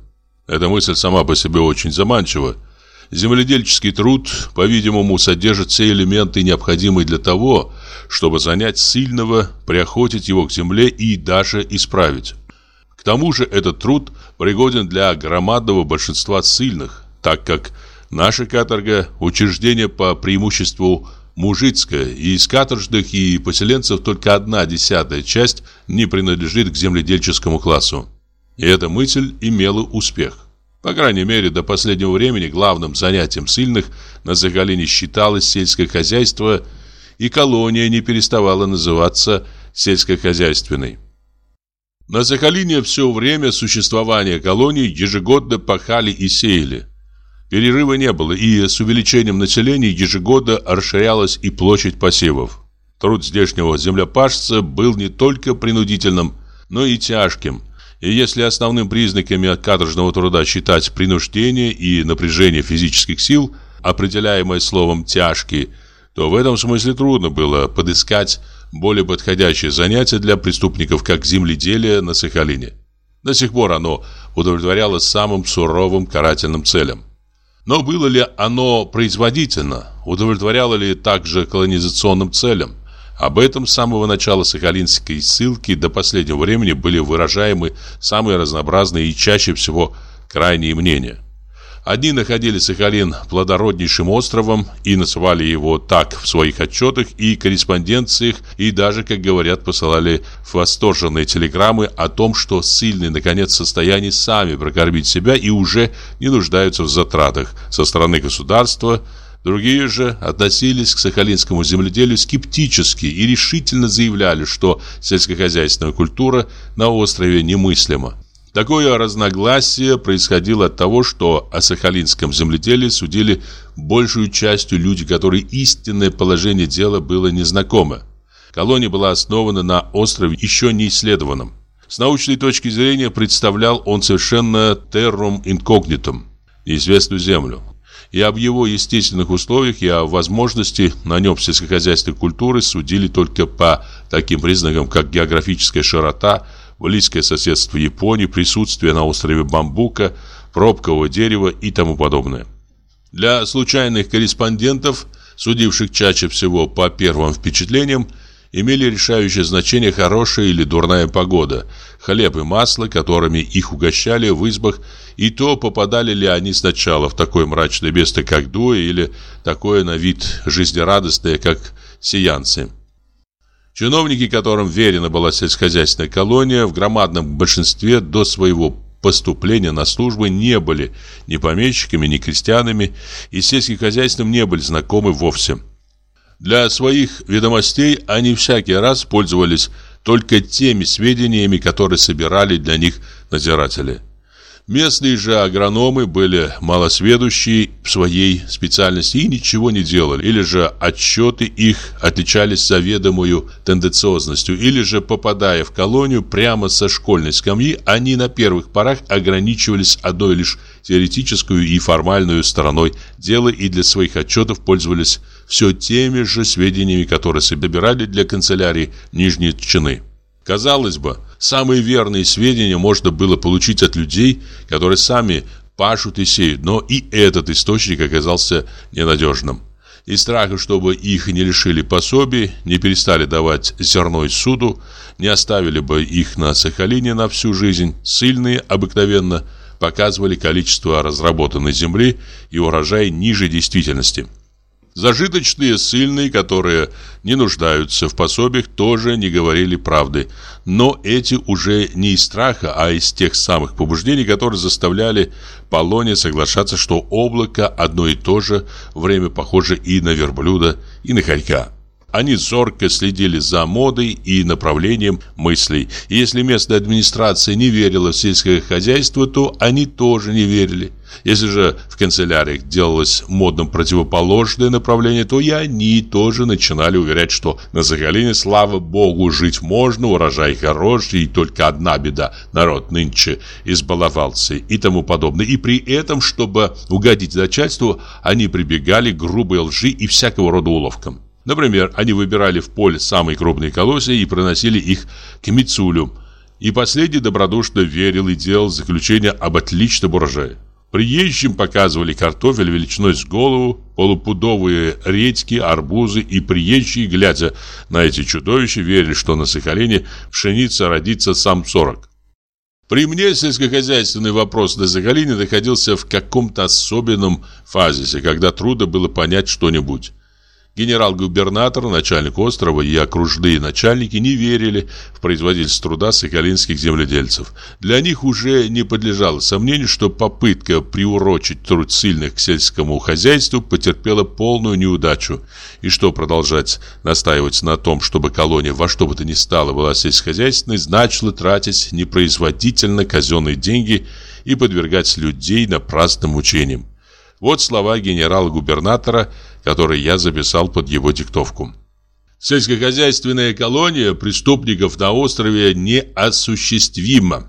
Speaker 1: Эта мысль сама по себе очень заманчива. Земледельческий труд, по-видимому, содержит все элементы, необходимые для того, чтобы занять сильного, приохотить его к земле и даже исправить. К тому же этот труд пригоден для громадного большинства сильных, так как Наша каторга – учреждение по преимуществу мужицкое, и из каторжных и поселенцев только одна десятая часть не принадлежит к земледельческому классу. И эта мысль имела успех. По крайней мере, до последнего времени главным занятием сильных на Загалине считалось сельское хозяйство, и колония не переставала называться сельскохозяйственной. На Сахалине все время существования колонии ежегодно пахали и сеяли. Перерыва не было, и с увеличением населения ежегодно расширялась и площадь посевов. Труд здешнего землепашца был не только принудительным, но и тяжким. И если основным признаками каторжного труда считать принуждение и напряжение физических сил, определяемое словом «тяжкий», то в этом смысле трудно было подыскать более подходящее занятие для преступников, как земледелие на Сахалине. До сих пор оно удовлетворяло самым суровым карательным целям. Но было ли оно производительно? Удовлетворяло ли также колонизационным целям? Об этом с самого начала сахалинской ссылки до последнего времени были выражаемы самые разнообразные и чаще всего крайние мнения. Одни находили Сахалин плодороднейшим островом и называли его так в своих отчетах и корреспонденциях, и даже, как говорят, посылали восторженные телеграммы о том, что сильные, наконец, в состоянии сами прокормить себя и уже не нуждаются в затратах со стороны государства, Другие же относились к сахалинскому земледелию скептически и решительно заявляли, что сельскохозяйственная культура на острове немыслима. Такое разногласие происходило от того, что о сахалинском земледелии судили большую частью люди, которые истинное положение дела было незнакомо. колония была основана на острове, еще не исследованном. С научной точки зрения представлял он совершенно террум инкогнитум, неизвестную землю. И об его естественных условиях и о возможности на нем сельскохозяйственной культуры судили только по таким признакам, как географическая широта, близкое соседство Японии, присутствие на острове бамбука, пробкового дерева и тому подобное. Для случайных корреспондентов, судивших чаще всего по первым впечатлениям, имели решающее значение хорошая или дурная погода, хлеб и масло, которыми их угощали в избах, и то, попадали ли они сначала в такое мрачное место, как Дуэ, или такое на вид жизнерадостное, как Сиянцы. Чиновники, которым верена была сельскохозяйственная колония, в громадном большинстве до своего поступления на службу не были ни помещиками, ни крестьянами, и сельским хозяйством не были знакомы вовсе. Для своих ведомостей они всякий раз пользовались только теми сведениями, которые собирали для них надзиратели. Местные же агрономы были малосведущие в своей специальности и ничего не делали, или же отчеты их отличались заведомую тенденциозностью, или же, попадая в колонию прямо со школьной скамьи, они на первых порах ограничивались одной лишь теоретическую и формальную стороной дела и для своих отчетов пользовались все теми же сведениями, которые собирали для канцелярии нижние чины. Казалось бы, самые верные сведения можно было получить от людей, которые сами пашут и сеют, но и этот источник оказался ненадежным. Из страха, чтобы их не лишили пособий, не перестали давать зерно суду, не оставили бы их на Сахалине на всю жизнь, сильные обыкновенно показывали количество разработанной земли и урожай ниже действительности – Зажиточные ссыльные, которые не нуждаются в пособиях, тоже не говорили правды. Но эти уже не из страха, а из тех самых побуждений, которые заставляли Полония соглашаться, что облако одно и то же время похоже и на верблюда, и на хорька. Они зорко следили за модой и направлением мыслей. Если местная администрация не верила в сельское хозяйство, то они тоже не верили. Если же в канцеляриях делалось модным противоположное направление, то и они тоже начинали уверять, что на Сахалине, слава богу, жить можно, урожай хороший, и только одна беда – народ нынче избаловался и тому подобное. И при этом, чтобы угодить начальству, они прибегали к грубой лжи и всякого рода уловкам. Например, они выбирали в поле самые крупные колосья и проносили их к Мицулю. И последний добродушно верил и делал заключение об отличном урожае. Приезжим показывали картофель величиной с голову, полупудовые редьки, арбузы, и приезжие, глядя на эти чудовища, верили, что на Сахалине пшеница родится сам сорок. При мне сельскохозяйственный вопрос на Сахалине находился в каком-то особенном фазисе, когда трудно было понять что-нибудь. Генерал-губернатор, начальник острова и окружные начальники не верили в производительность труда сахалинских земледельцев. Для них уже не подлежало сомнению, что попытка приурочить труд сильных к сельскому хозяйству потерпела полную неудачу, и что продолжать настаивать на том, чтобы колония во что бы то ни стало была сельскохозяйственной, значило тратить непроизводительно казенные деньги и подвергать людей напрасным мучениям. Вот слова генерала-губернатора, которые я записал под его диктовку. Сельскохозяйственная колония преступников на острове неосуществима.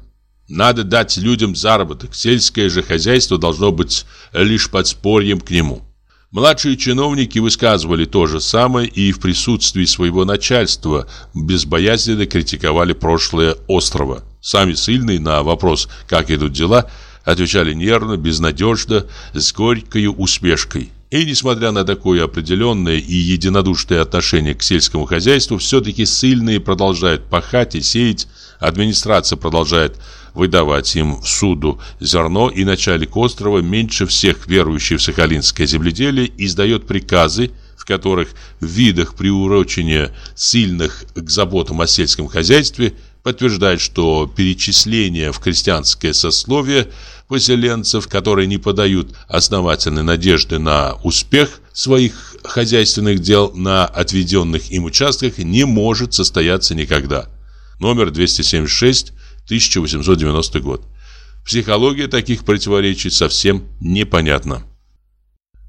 Speaker 1: Надо дать людям заработок. Сельское же хозяйство должно быть лишь подспорьем к нему. Младшие чиновники высказывали то же самое и в присутствии своего начальства безбоязненно критиковали прошлое острова. Сами сильные на вопрос «как идут дела» отвечали нервно, безнадежно, с горькой усмешкой. И несмотря на такое определенное и единодушное отношение к сельскому хозяйству, все-таки сильные продолжают пахать и сеять, администрация продолжает выдавать им в суду зерно, и начальник острова, меньше всех верующий в сахалинское земледелие, издает приказы, в которых в видах приурочения сильных к заботам о сельском хозяйстве подтверждает, что перечисление в крестьянское сословие – поселенцев, которые не подают основательной надежды на успех своих хозяйственных дел на отведенных им участках, не может состояться никогда. Номер 276, 1890 год. Психология таких противоречий совсем непонятна.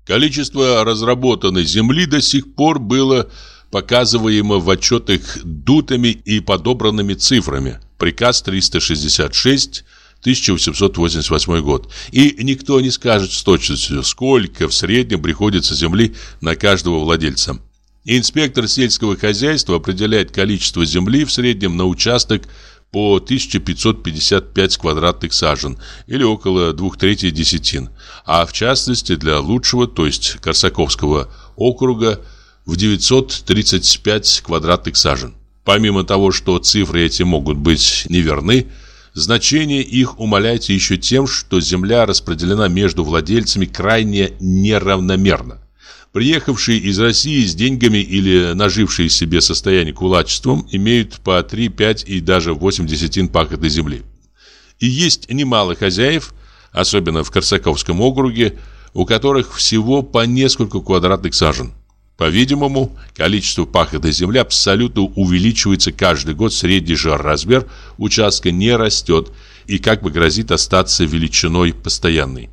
Speaker 1: Количество разработанной земли до сих пор было показываемо в отчетах дутыми и подобранными цифрами. Приказ 366 1888 год. И никто не скажет с точностью, сколько в среднем приходится земли на каждого владельца. Инспектор сельского хозяйства определяет количество земли в среднем на участок по 1555 квадратных сажен или около двух третей десятин, а в частности для лучшего, то есть Корсаковского округа, в 935 квадратных сажен. Помимо того, что цифры эти могут быть неверны, значение их умаляется еще тем, что земля распределена между владельцами крайне неравномерно. Приехавшие из России с деньгами или нажившие себе состояние кулачеством имеют по 3, 5 и даже 8 десятин пахотной земли. И есть немало хозяев, особенно в Корсаковском округе, у которых всего по несколько квадратных сажен. По-видимому, количество пахотной земли абсолютно увеличивается каждый год, средний же размер участка не растет и как бы грозит остаться величиной постоянной.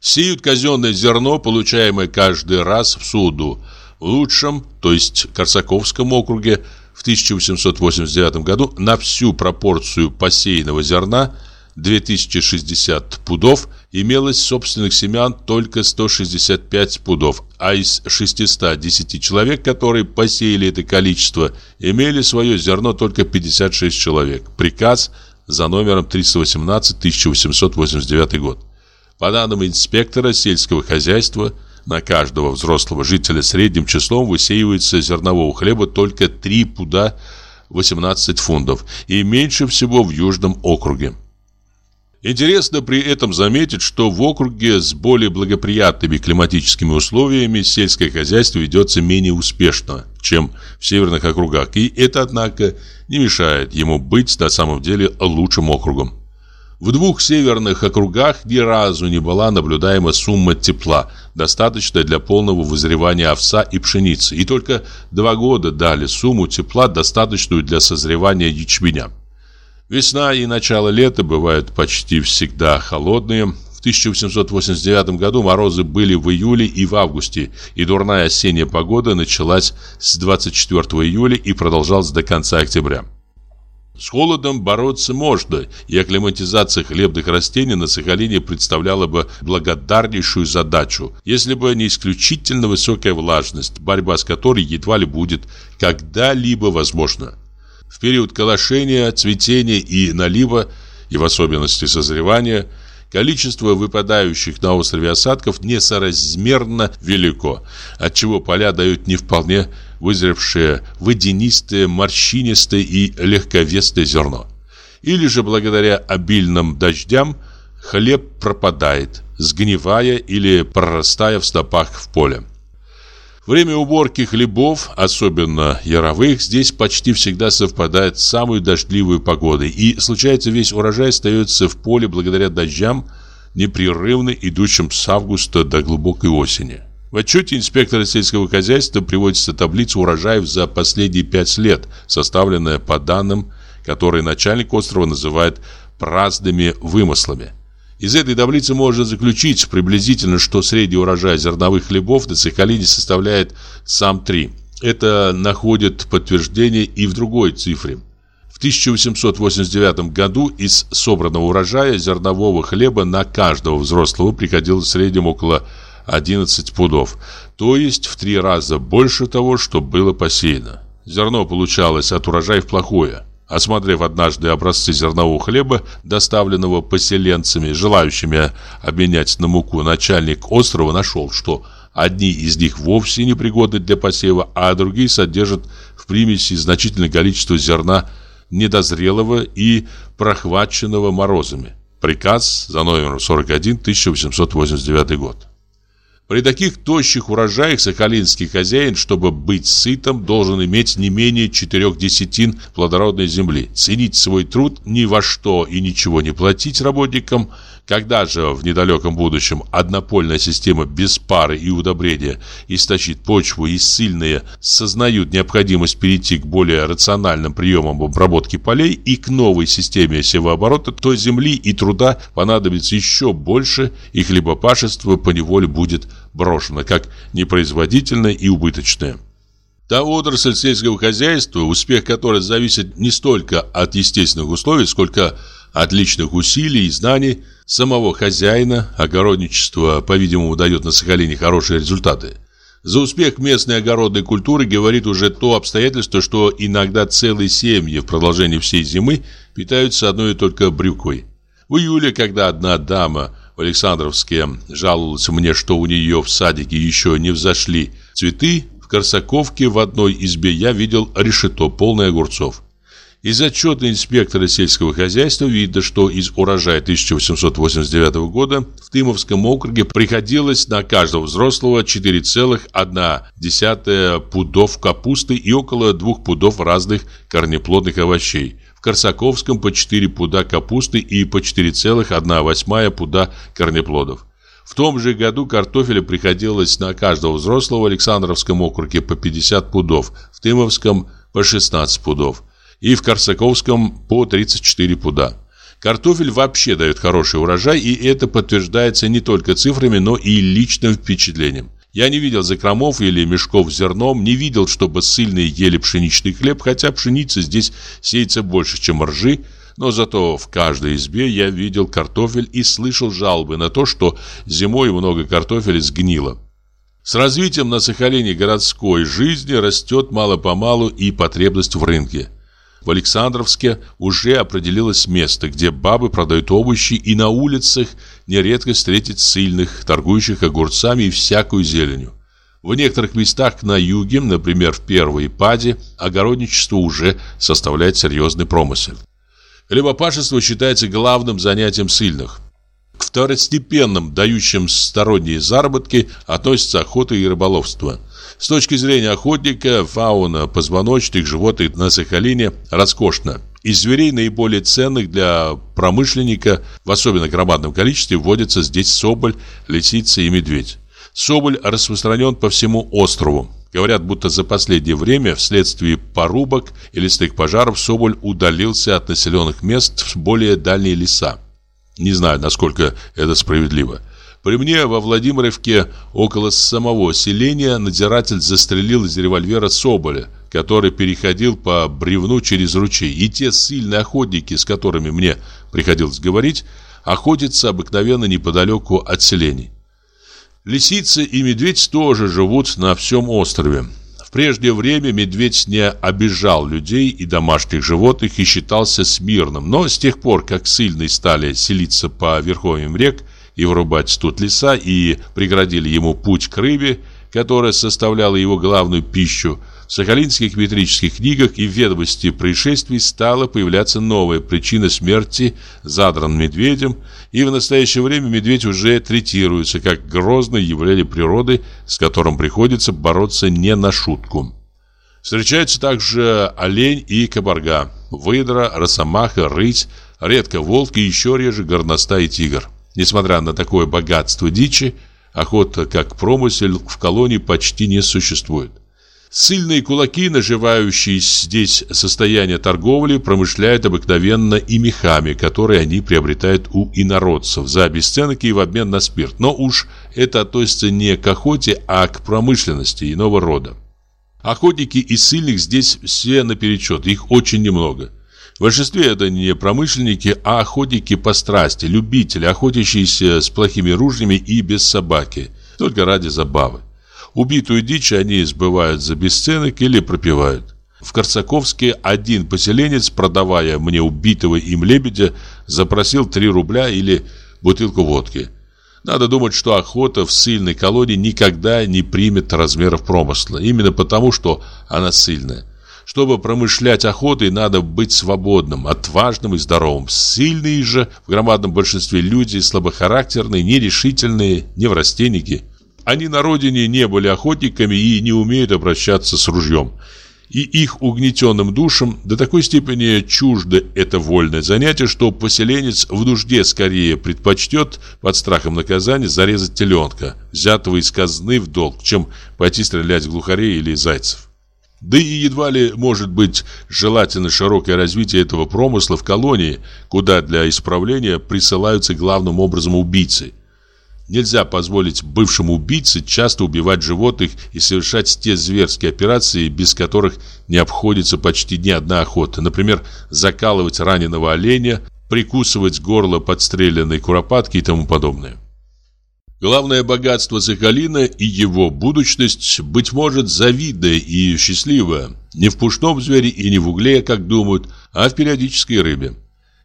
Speaker 1: Сеют казенное зерно, получаемое каждый раз в суду. В лучшем, то есть Корсаковском округе, в 1889 году на всю пропорцию посеянного зерна 2060 пудов имелось собственных семян только 165 пудов, а из 610 человек, которые посеяли это количество, имели свое зерно только 56 человек. Приказ за номером 318 1889 год. По данным инспектора сельского хозяйства, на каждого взрослого жителя средним числом высеивается зернового хлеба только 3 пуда 18 фунтов и меньше всего в Южном округе. Интересно при этом заметить, что в округе с более благоприятными климатическими условиями сельское хозяйство ведется менее успешно, чем в северных округах, и это, однако, не мешает ему быть на самом деле лучшим округом. В двух северных округах ни разу не была наблюдаема сумма тепла, достаточная для полного вызревания овса и пшеницы, и только два года дали сумму тепла, достаточную для созревания ячменя. Весна и начало лета бывают почти всегда холодные. В 1889 году морозы были в июле и в августе, и дурная осенняя погода началась с 24 июля и продолжалась до конца октября. С холодом бороться можно, и акклиматизация хлебных растений на Сахалине представляла бы благодарнейшую задачу, если бы не исключительно высокая влажность, борьба с которой едва ли будет когда-либо возможна. В период колошения, цветения и налива, и в особенности созревания, количество выпадающих на острове осадков несоразмерно велико, отчего поля дают не вполне вызревшее водянистое, морщинистое и легковесное зерно. Или же благодаря обильным дождям хлеб пропадает, сгнивая или прорастая в стопах в поле. Время уборки хлебов, особенно яровых, здесь почти всегда совпадает с самой дождливой погодой, и случается весь урожай остается в поле благодаря дождям, непрерывно идущим с августа до глубокой осени. В отчете инспектора сельского хозяйства приводится таблица урожаев за последние пять лет, составленная по данным, которые начальник острова называет праздными вымыслами. Из этой таблицы можно заключить приблизительно, что средний урожай зерновых хлебов на Сахалине составляет сам 3. Это находит подтверждение и в другой цифре. В 1889 году из собранного урожая зернового хлеба на каждого взрослого приходилось в среднем около 11 пудов, то есть в три раза больше того, что было посеяно. Зерно получалось от урожаев плохое. Осмотрев однажды образцы зернового хлеба, доставленного поселенцами, желающими обменять на муку, начальник острова нашел, что одни из них вовсе не пригодны для посева, а другие содержат в примеси значительное количество зерна недозрелого и прохваченного морозами. Приказ за номером 41, 1889 год. При таких тощих урожаях сахалинский хозяин, чтобы быть сытым, должен иметь не менее четырех десятин плодородной земли, ценить свой труд, ни во что и ничего не платить работникам – когда же в недалеком будущем однопольная система без пары и удобрения истощит почву и сильные сознают необходимость перейти к более рациональным приемам обработки полей и к новой системе севооборота, то земли и труда понадобится еще больше, и хлебопашество поневоле будет брошено как непроизводительное и убыточное. Та отрасль сельского хозяйства, успех которой зависит не столько от естественных условий, сколько от личных усилий и знаний самого хозяина, огородничество, по-видимому, дает на Сахалине хорошие результаты. За успех местной огородной культуры говорит уже то обстоятельство, что иногда целые семьи в продолжении всей зимы питаются одной только брюкой. В июле, когда одна дама в Александровске жаловалась мне, что у нее в садике еще не взошли цветы, Корсаковке в одной избе я видел решето, полное огурцов. Из отчета инспектора сельского хозяйства видно, что из урожая 1889 года в Тымовском округе приходилось на каждого взрослого 4,1 пудов капусты и около 2 пудов разных корнеплодных овощей. В Корсаковском по 4 пуда капусты и по 4,1 пуда корнеплодов. В том же году картофеля приходилось на каждого взрослого в Александровском округе по 50 пудов, в Тымовском по 16 пудов и в Корсаковском по 34 пуда. Картофель вообще дает хороший урожай, и это подтверждается не только цифрами, но и личным впечатлением. Я не видел закромов или мешков с зерном, не видел, чтобы сильные ели пшеничный хлеб, хотя пшеница здесь сеется больше, чем ржи, но зато в каждой избе я видел картофель и слышал жалобы на то, что зимой много картофеля сгнило. С развитием на Сахалине городской жизни растет мало-помалу и потребность в рынке. В Александровске уже определилось место, где бабы продают овощи, и на улицах нередко встретить сильных, торгующих огурцами и всякую зеленью. В некоторых местах на юге, например, в Первой Паде, огородничество уже составляет серьезный промысел. Хлебопашество считается главным занятием сильных. К второстепенным, дающим сторонние заработки, относятся охота и рыболовство. С точки зрения охотника, фауна позвоночных животных на Сахалине роскошна. Из зверей наиболее ценных для промышленника, в особенно громадном количестве, вводятся здесь соболь, лисица и медведь. Соболь распространен по всему острову. Говорят, будто за последнее время вследствие порубок и лесных пожаров Соболь удалился от населенных мест в более дальние леса. Не знаю, насколько это справедливо. При мне во Владимировке около самого селения надзиратель застрелил из револьвера Соболя, который переходил по бревну через ручей. И те сильные охотники, с которыми мне приходилось говорить, охотятся обыкновенно неподалеку от селений. Лисицы и медведь тоже живут на всем острове. В прежнее время медведь не обижал людей и домашних животных и считался смирным, но с тех пор, как сильные стали селиться по верховьям рек и вырубать тут леса и преградили ему путь к рыбе, которая составляла его главную пищу, в сахалинских метрических книгах и ведомости происшествий стала появляться новая причина смерти задран медведем, и в настоящее время медведь уже третируется как грозное явление природы, с которым приходится бороться не на шутку. Встречаются также олень и кабарга, выдра, росомаха, рыть, редко волк и еще реже горностай и тигр. Несмотря на такое богатство дичи, охота как промысел в колонии почти не существует. Сильные кулаки, наживающие здесь состояние торговли, промышляют обыкновенно и мехами, которые они приобретают у инородцев за бесценок и в обмен на спирт. Но уж это относится не к охоте, а к промышленности иного рода. Охотники и сильных здесь все наперечет, их очень немного. В большинстве это не промышленники, а охотники по страсти, любители, охотящиеся с плохими ружьями и без собаки, только ради забавы. Убитую дичь они сбывают за бесценок или пропивают. В Корсаковске один поселенец, продавая мне убитого им лебедя, запросил 3 рубля или бутылку водки. Надо думать, что охота в сильной колонии никогда не примет размеров промысла, именно потому, что она сильная. Чтобы промышлять охотой, надо быть свободным, отважным и здоровым. Сильные же в громадном большинстве люди слабохарактерные, нерешительные, неврастенники. Они на родине не были охотниками и не умеют обращаться с ружьем. И их угнетенным душам до такой степени чуждо это вольное занятие, что поселенец в нужде скорее предпочтет под страхом наказания зарезать теленка, взятого из казны в долг, чем пойти стрелять в глухарей или зайцев. Да и едва ли может быть желательно широкое развитие этого промысла в колонии, куда для исправления присылаются главным образом убийцы – нельзя позволить бывшему убийце часто убивать животных и совершать те зверские операции, без которых не обходится почти ни одна охота. Например, закалывать раненого оленя, прикусывать горло подстреленной куропатки и тому подобное. Главное богатство Сахалина и его будущность, быть может, завидная и счастливая, не в пушном звере и не в угле, как думают, а в периодической рыбе.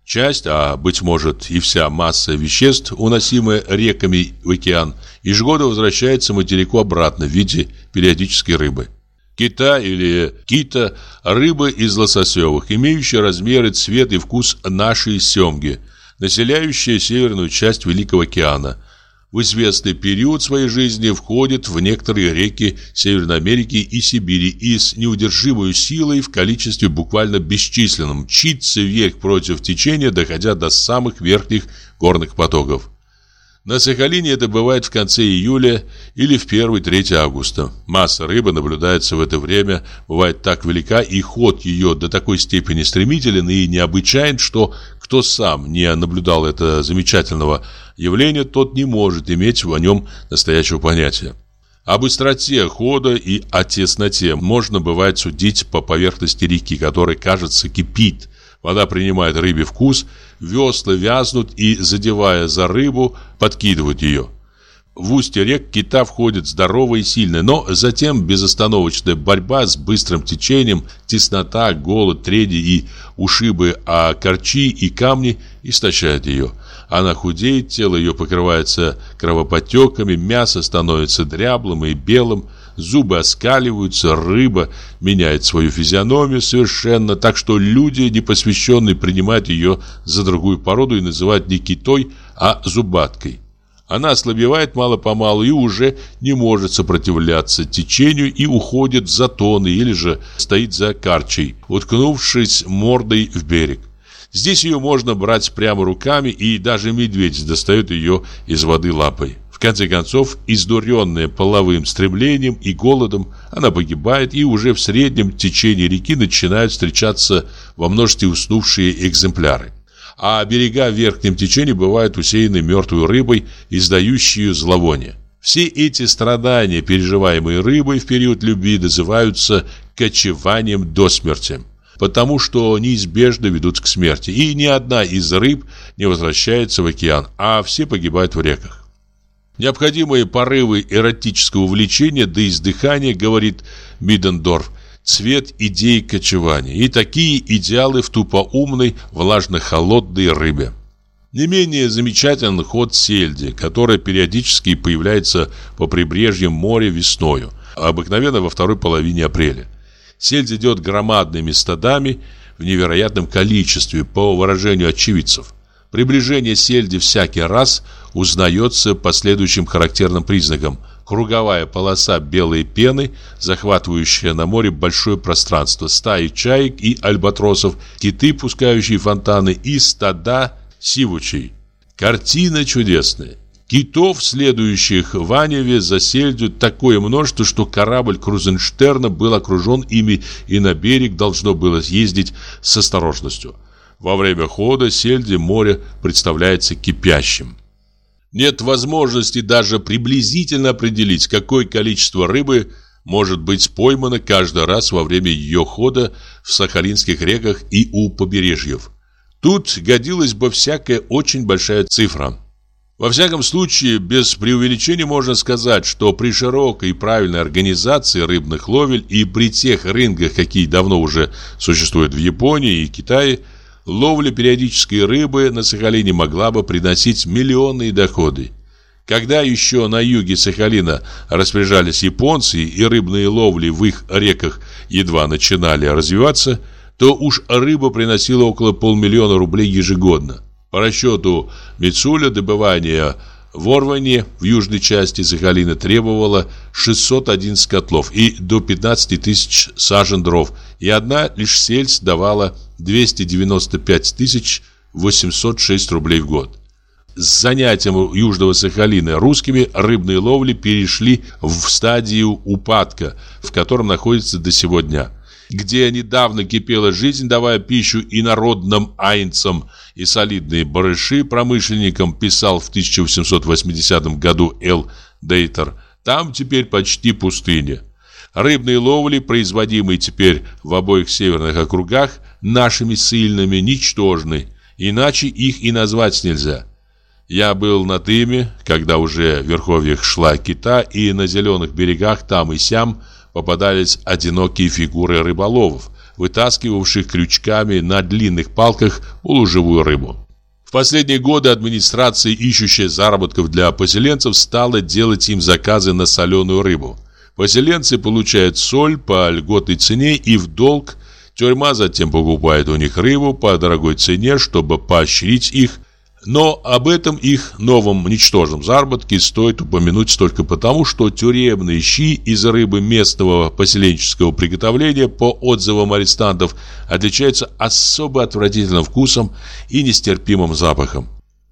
Speaker 1: Часть, а быть может и вся масса веществ, уносимая реками в океан, ежегодно возвращается материку обратно в виде периодической рыбы. Кита или кита – рыба из лососевых, имеющая размеры, цвет и вкус нашей семги, населяющая северную часть Великого океана – в известный период своей жизни входит в некоторые реки Северной Америки и Сибири и с неудержимой силой в количестве буквально бесчисленном мчится вверх против течения, доходя до самых верхних горных потоков. На Сахалине это бывает в конце июля или в 1-3 августа. Масса рыбы наблюдается в это время, бывает так велика, и ход ее до такой степени стремителен и необычайен, что кто сам не наблюдал это замечательного явления, тот не может иметь о нем настоящего понятия. О быстроте хода и о тесноте можно бывает судить по поверхности реки, которая, кажется, кипит – Вода принимает рыбий вкус, весла вязнут и, задевая за рыбу, подкидывают ее. В устье рек кита входит здоровая и сильная, но затем безостановочная борьба с быстрым течением, теснота, голод, трени и ушибы, а корчи и камни истощают ее. Она худеет, тело ее покрывается кровоподтеками, мясо становится дряблым и белым, зубы оскаливаются, рыба меняет свою физиономию совершенно, так что люди, непосвященные, принимают ее за другую породу и называют не китой, а зубаткой. Она ослабевает мало-помалу и уже не может сопротивляться течению и уходит в затоны или же стоит за карчей, уткнувшись мордой в берег. Здесь ее можно брать прямо руками, и даже медведь достает ее из воды лапой. В конце концов, издуренная половым стремлением и голодом, она погибает, и уже в среднем течении реки начинают встречаться во множестве уснувшие экземпляры. А берега в верхнем течении бывают усеяны мертвой рыбой, издающей зловоние. Все эти страдания, переживаемые рыбой в период любви, называются кочеванием до смерти потому что неизбежно ведут к смерти, и ни одна из рыб не возвращается в океан, а все погибают в реках. Необходимые порывы эротического влечения до издыхания, говорит Мидендорф, цвет идей кочевания. И такие идеалы в тупоумной, влажно-холодной рыбе. Не менее замечательный ход сельди, которая периодически появляется по прибрежьям моря весною, обыкновенно во второй половине апреля. Сельдь идет громадными стадами в невероятном количестве, по выражению очевидцев. Приближение сельди всякий раз узнается по следующим характерным признакам. Круговая полоса белой пены, захватывающая на море большое пространство, стаи чаек и альбатросов, киты, пускающие фонтаны, и стада сивучей. Картина чудесная. Китов, следующих в Аневе, за такое множество, что корабль Крузенштерна был окружен ими и на берег должно было съездить с осторожностью. Во время хода сельди море представляется кипящим. Нет возможности даже приблизительно определить, какое количество рыбы может быть поймано каждый раз во время ее хода в Сахалинских реках и у побережьев. Тут годилась бы всякая очень большая цифра. Во всяком случае, без преувеличения можно сказать, что при широкой и правильной организации рыбных ловель и при тех рынках, какие давно уже существуют в Японии и Китае, ловля периодической рыбы на Сахалине могла бы приносить миллионные доходы. Когда еще на юге Сахалина распоряжались японцы и рыбные ловли в их реках едва начинали развиваться, то уж рыба приносила около полмиллиона рублей ежегодно. По расчету Мицуля добывание в Орване в южной части Сахалина требовало 611 котлов и до 15 тысяч сажен дров, и одна лишь сельдь давала 295 тысяч 806 рублей в год. С занятием Южного Сахалина русскими рыбные ловли перешли в стадию упадка, в котором находится до сего дня. Где недавно кипела жизнь, давая пищу инородным айнцам и солидные барыши промышленникам, писал в 1880 году Эл Дейтер, там теперь почти пустыня. Рыбные ловли, производимые теперь в обоих северных округах, нашими сильными, ничтожны, иначе их и назвать нельзя. Я был на Тыме, когда уже в верховьях шла кита, и на зеленых берегах там и сям попадались одинокие фигуры рыболовов, вытаскивавших крючками на длинных палках улужевую рыбу. В последние годы администрация, ищущая заработков для поселенцев, стала делать им заказы на соленую рыбу. Поселенцы получают соль по льготной цене и в долг. Тюрьма затем покупает у них рыбу по дорогой цене, чтобы поощрить их но об этом их новом ничтожном заработке стоит упомянуть только потому, что тюремные щи из рыбы местного поселенческого приготовления по отзывам арестантов отличаются особо отвратительным вкусом и нестерпимым запахом.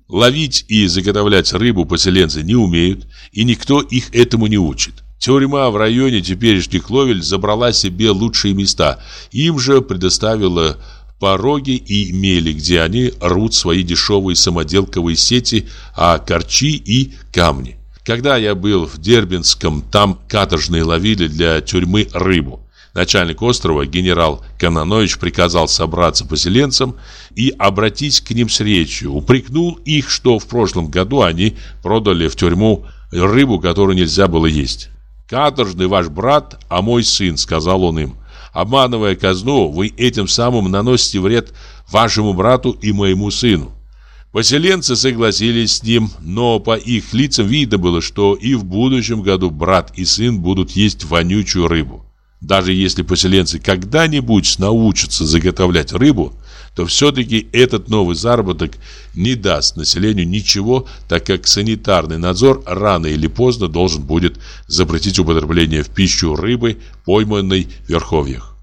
Speaker 1: Ловить и заготовлять рыбу поселенцы не умеют, и никто их этому не учит. Тюрьма в районе теперешних ловель забрала себе лучшие места, им же предоставила пороги и мели, где они рут свои дешевые самоделковые сети, а корчи и камни. Когда я был в Дербинском, там каторжные ловили для тюрьмы рыбу. Начальник острова, генерал Кананович, приказал собраться поселенцам и обратить к ним с речью. Упрекнул их, что в прошлом году они продали в тюрьму рыбу, которую нельзя было есть. «Каторжный ваш брат, а мой сын», — сказал он им. Обманывая казну, вы этим самым наносите вред вашему брату и моему сыну. Поселенцы согласились с ним, но по их лицам видно было, что и в будущем году брат и сын будут есть вонючую рыбу. Даже если поселенцы когда-нибудь научатся заготовлять рыбу, то все-таки этот новый заработок не даст населению ничего, так как санитарный надзор рано или поздно должен будет запретить употребление в пищу рыбы, пойманной в верховьях.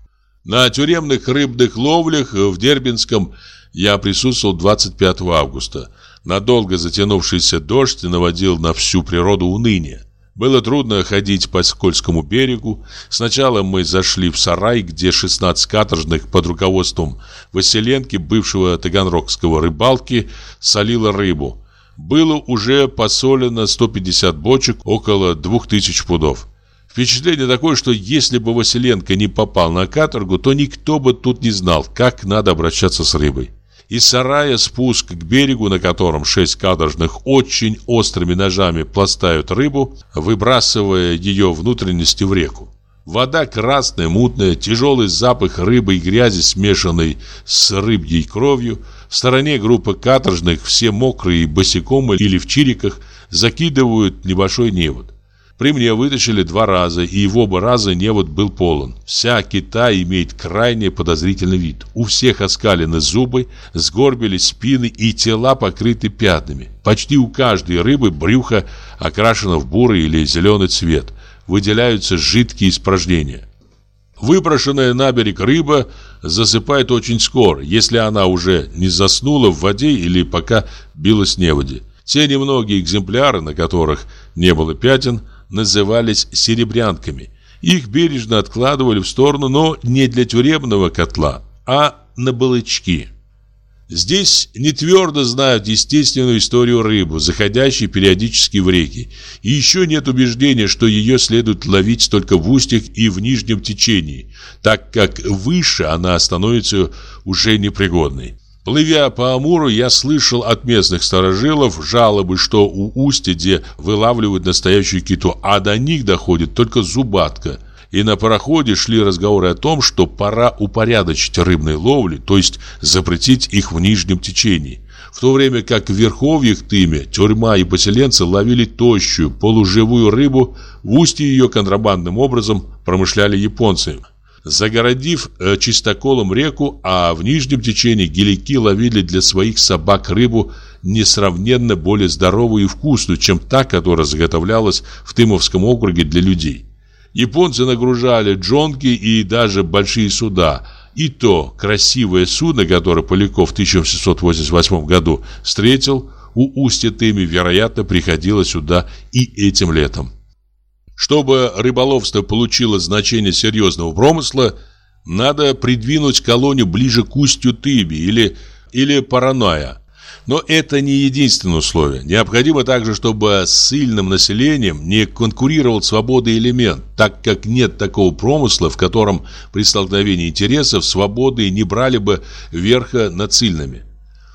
Speaker 1: На тюремных рыбных ловлях в Дербинском я присутствовал 25 августа. Надолго затянувшийся дождь наводил на всю природу уныние. Было трудно ходить по скользкому берегу. Сначала мы зашли в сарай, где 16 каторжных под руководством Василенки, бывшего таганрогского рыбалки, солило рыбу. Было уже посолено 150 бочек, около 2000 пудов. Впечатление такое, что если бы Василенко не попал на каторгу, то никто бы тут не знал, как надо обращаться с рыбой. Из сарая спуск к берегу, на котором шесть каторжных очень острыми ножами пластают рыбу, выбрасывая ее внутренности в реку. Вода красная, мутная, тяжелый запах рыбы и грязи, смешанный с рыбьей кровью. В стороне группа каторжных, все мокрые, босиком или в чириках, закидывают небольшой невод. При мне вытащили два раза, и в оба раза невод был полон. Вся кита имеет крайне подозрительный вид. У всех оскалены зубы, сгорбились спины и тела покрыты пятнами. Почти у каждой рыбы брюхо окрашено в бурый или зеленый цвет. Выделяются жидкие испражнения. Выброшенная на берег рыба засыпает очень скоро, если она уже не заснула в воде или пока билась неводе. Те немногие экземпляры, на которых не было пятен, назывались серебрянками. Их бережно откладывали в сторону, но не для тюремного котла, а на балычки. Здесь не твердо знают естественную историю рыбы, заходящей периодически в реки. И еще нет убеждения, что ее следует ловить только в устьях и в нижнем течении, так как выше она становится уже непригодной. Плывя по Амуру, я слышал от местных старожилов жалобы, что у устья, где вылавливают настоящую киту, а до них доходит только зубатка. И на пароходе шли разговоры о том, что пора упорядочить рыбные ловли, то есть запретить их в нижнем течении. В то время как в Верховьях Тыме тюрьма и поселенцы ловили тощую, полуживую рыбу, в устье ее контрабандным образом промышляли японцы. Загородив э, чистоколом реку, а в нижнем течении гелики ловили для своих собак рыбу несравненно более здоровую и вкусную, чем та, которая заготовлялась в Тымовском округе для людей. Японцы нагружали джонки и даже большие суда. И то красивое судно, которое Поляков в 1788 году встретил, у устья Тыми, вероятно, приходило сюда и этим летом. Чтобы рыболовство получило значение серьезного промысла, Надо придвинуть колонию ближе к устью Тыби или, или Параноя. Но это не единственное условие. Необходимо также, чтобы с сильным населением не конкурировал свобода элемент, так как нет такого промысла, в котором при столкновении интересов свободы не брали бы верха над сильными.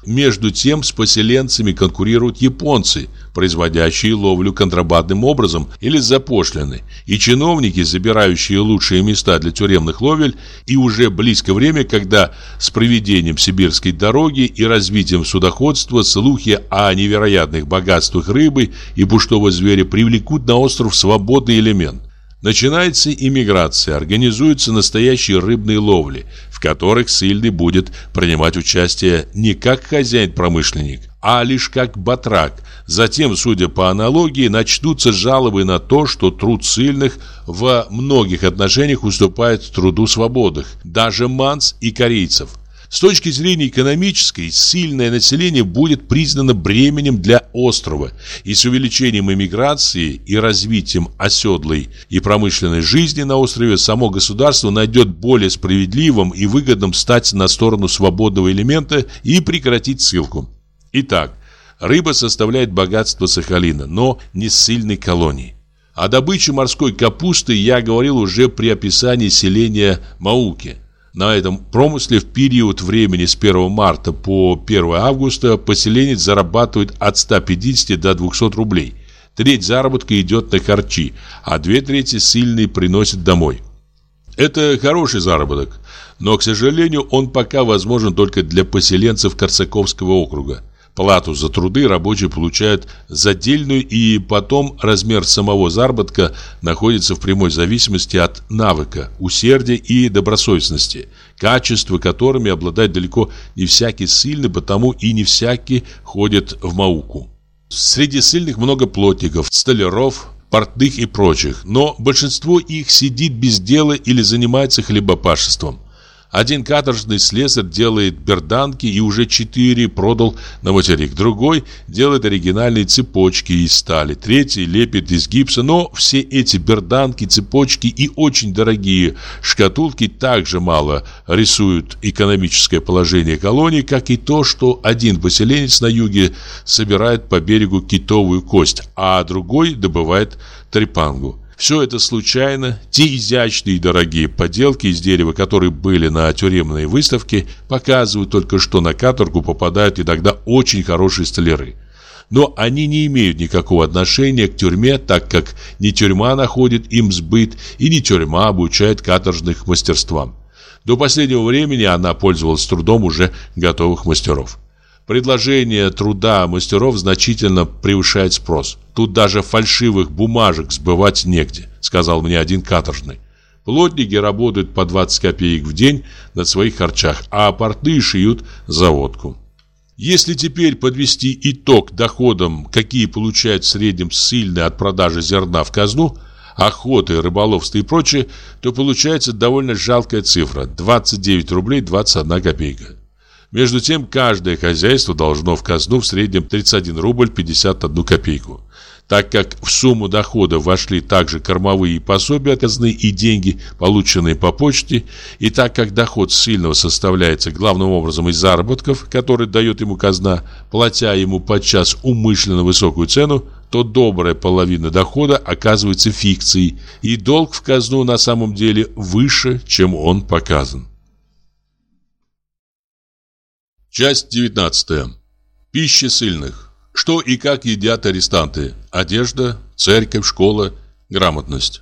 Speaker 1: Между тем с поселенцами конкурируют японцы, производящие ловлю контрабандным образом или с запошлиной, и чиновники, забирающие лучшие места для тюремных ловель, и уже близко время, когда с проведением сибирской дороги и развитием судоходства слухи о невероятных богатствах рыбы и пуштого зверя привлекут на остров свободный элемент. Начинается иммиграция, организуются настоящие рыбные ловли, в которых сильный будет принимать участие не как хозяин-промышленник, а лишь как батрак. Затем, судя по аналогии, начнутся жалобы на то, что труд сильных в многих отношениях уступает труду свободных, даже манс и корейцев – с точки зрения экономической, сильное население будет признано бременем для острова, и с увеличением эмиграции и развитием оседлой и промышленной жизни на острове само государство найдет более справедливым и выгодным стать на сторону свободного элемента и прекратить ссылку. Итак, рыба составляет богатство Сахалина, но не сильной колонии. О добыче морской капусты я говорил уже при описании селения Мауки – на этом промысле в период времени с 1 марта по 1 августа поселенец зарабатывает от 150 до 200 рублей. Треть заработка идет на харчи, а две трети сильный приносит домой. Это хороший заработок, но, к сожалению, он пока возможен только для поселенцев Корсаковского округа. Плату за труды рабочие получают задельную и потом размер самого заработка находится в прямой зависимости от навыка, усердия и добросовестности, качества которыми обладает далеко не всякий сильный, потому и не всякий ходит в науку. Среди сильных много плотников, столяров, портных и прочих, но большинство их сидит без дела или занимается хлебопашеством. Один каторжный слесарь делает берданки и уже четыре продал на материк. Другой делает оригинальные цепочки из стали. Третий лепит из гипса. Но все эти берданки, цепочки и очень дорогие шкатулки также мало рисуют экономическое положение колонии, как и то, что один поселенец на юге собирает по берегу китовую кость, а другой добывает трепангу. Все это случайно. Те изящные и дорогие поделки из дерева, которые были на тюремной выставке, показывают только, что на каторгу попадают иногда очень хорошие столяры. Но они не имеют никакого отношения к тюрьме, так как не тюрьма находит им сбыт и не тюрьма обучает каторжных мастерствам. До последнего времени она пользовалась трудом уже готовых мастеров. Предложение труда мастеров значительно превышает спрос. Тут даже фальшивых бумажек сбывать негде, сказал мне один каторжный. Плотники работают по 20 копеек в день на своих харчах, а портные шьют заводку. Если теперь подвести итог доходам, какие получают в среднем ссыльные от продажи зерна в казну, охоты, рыболовства и прочее, то получается довольно жалкая цифра – 29 рублей 21 копейка. Между тем, каждое хозяйство должно в казну в среднем 31 рубль 51 копейку. Так как в сумму дохода вошли также кормовые пособия казны и деньги, полученные по почте, и так как доход сильного составляется главным образом из заработков, которые дает ему казна, платя ему подчас умышленно высокую цену, то добрая половина дохода оказывается фикцией, и долг в казну на самом деле выше, чем он показан. Часть 19. Пища сильных. Что и как едят арестанты? Одежда, церковь, школа, грамотность.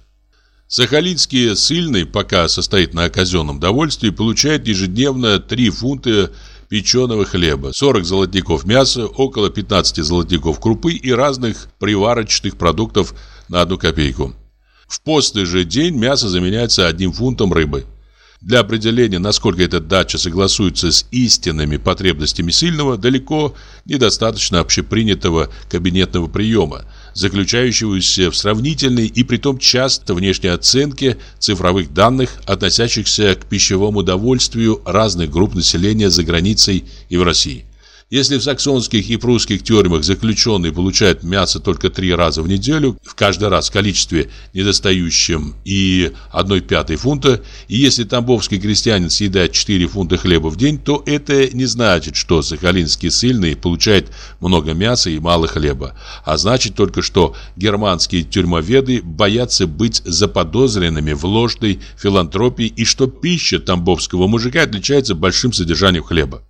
Speaker 1: Сахалинские сильный, пока состоит на казенном довольстве, получает ежедневно 3 фунта печеного хлеба, 40 золотников мяса, около 15 золотников крупы и разных приварочных продуктов на одну копейку. В постный же день мясо заменяется одним фунтом рыбы. Для определения, насколько эта дача согласуется с истинными потребностями сильного, далеко недостаточно общепринятого кабинетного приема, заключающегося в сравнительной и притом часто внешней оценке цифровых данных, относящихся к пищевому удовольствию разных групп населения за границей и в России. Если в саксонских и прусских тюрьмах заключенные получают мясо только три раза в неделю, в каждый раз в количестве недостающем и 1 пятой фунта, и если тамбовский крестьянин съедает 4 фунта хлеба в день, то это не значит, что сахалинский сильный получает много мяса и мало хлеба, а значит только, что германские тюрьмоведы боятся быть заподозренными в ложной филантропии и что пища тамбовского мужика отличается большим содержанием хлеба.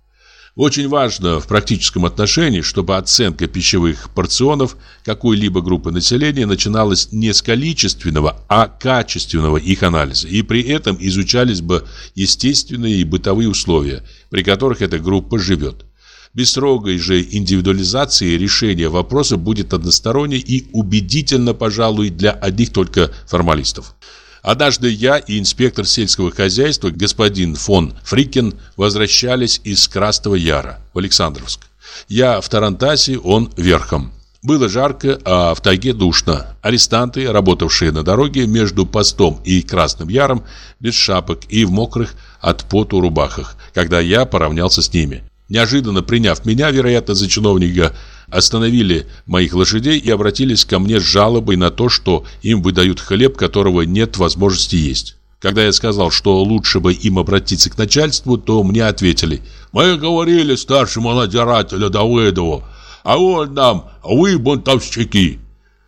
Speaker 1: Очень важно в практическом отношении, чтобы оценка пищевых порционов какой-либо группы населения начиналась не с количественного, а качественного их анализа, и при этом изучались бы естественные и бытовые условия, при которых эта группа живет. Без строгой же индивидуализации решение вопроса будет односторонне и убедительно, пожалуй, для одних только формалистов. Однажды я и инспектор сельского хозяйства господин фон Фрикен возвращались из Красного Яра в Александровск. Я в тарантасе, он верхом. Было жарко, а в тайге душно. Арестанты, работавшие на дороге между постом и Красным Яром, без шапок и в мокрых от поту рубахах, когда я поравнялся с ними. Неожиданно приняв меня, вероятно, за чиновника, остановили моих лошадей и обратились ко мне с жалобой на то, что им выдают хлеб, которого нет возможности есть. Когда я сказал, что лучше бы им обратиться к начальству, то мне ответили «Мы говорили старшему надзирателю Давыдову, а он нам, а вы бунтовщики».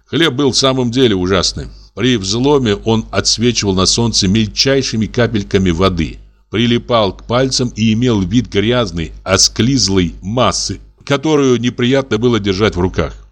Speaker 1: Хлеб был в самом деле ужасный. При взломе он отсвечивал на солнце мельчайшими капельками воды, прилипал к пальцам и имел вид грязной, осклизлой массы, которую неприятно было держать в руках.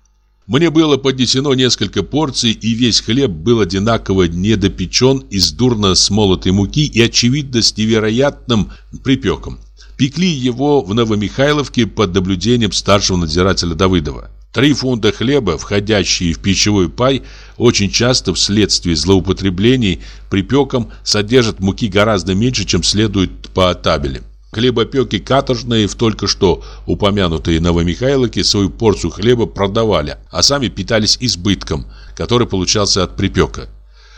Speaker 1: Мне было поднесено несколько порций, и весь хлеб был одинаково недопечен из дурно смолотой муки и, очевидно, с невероятным припеком. Пекли его в Новомихайловке под наблюдением старшего надзирателя Давыдова. Три фунта хлеба, входящие в пищевой пай, очень часто вследствие злоупотреблений припеком содержат муки гораздо меньше, чем следует по табели. Хлебопеки каторжные в только что упомянутые Новомихайловке свою порцию хлеба продавали, а сами питались избытком, который получался от припека.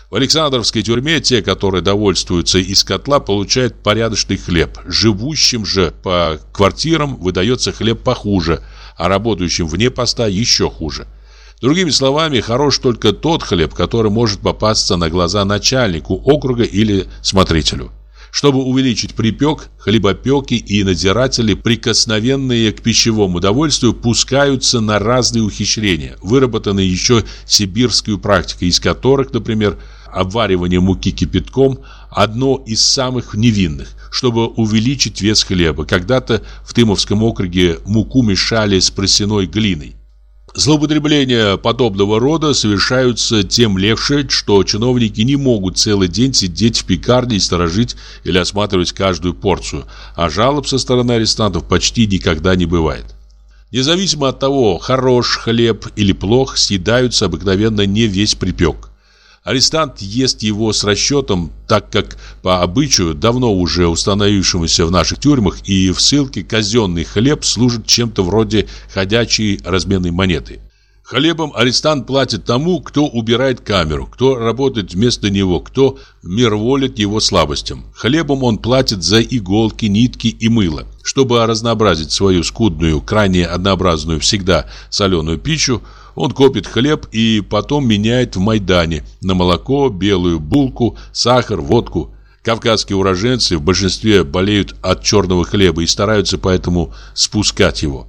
Speaker 1: В Александровской тюрьме те, которые довольствуются из котла, получают порядочный хлеб. Живущим же по квартирам выдается хлеб похуже, а работающим вне поста еще хуже. Другими словами, хорош только тот хлеб, который может попасться на глаза начальнику округа или смотрителю. Чтобы увеличить припек, хлебопеки и надзиратели, прикосновенные к пищевому удовольствию, пускаются на разные ухищрения, выработанные еще сибирской практикой, из которых, например, обваривание муки кипятком – одно из самых невинных, чтобы увеличить вес хлеба. Когда-то в Тымовском округе муку мешали с просеной глиной. Злоупотребления подобного рода совершаются тем легче, что чиновники не могут целый день сидеть в пекарне и сторожить или осматривать каждую порцию, а жалоб со стороны арестантов почти никогда не бывает. Независимо от того, хорош хлеб или плох, съедаются обыкновенно не весь припек. Арестант ест его с расчетом, так как по обычаю, давно уже установившемуся в наших тюрьмах и в ссылке казенный хлеб служит чем-то вроде ходячей разменной монеты. Хлебом арестант платит тому, кто убирает камеру, кто работает вместо него, кто мирволит его слабостям. Хлебом он платит за иголки, нитки и мыло. Чтобы разнообразить свою скудную, крайне однообразную, всегда соленую пищу, он копит хлеб и потом меняет в Майдане на молоко, белую булку, сахар, водку. Кавказские уроженцы в большинстве болеют от черного хлеба и стараются поэтому спускать его.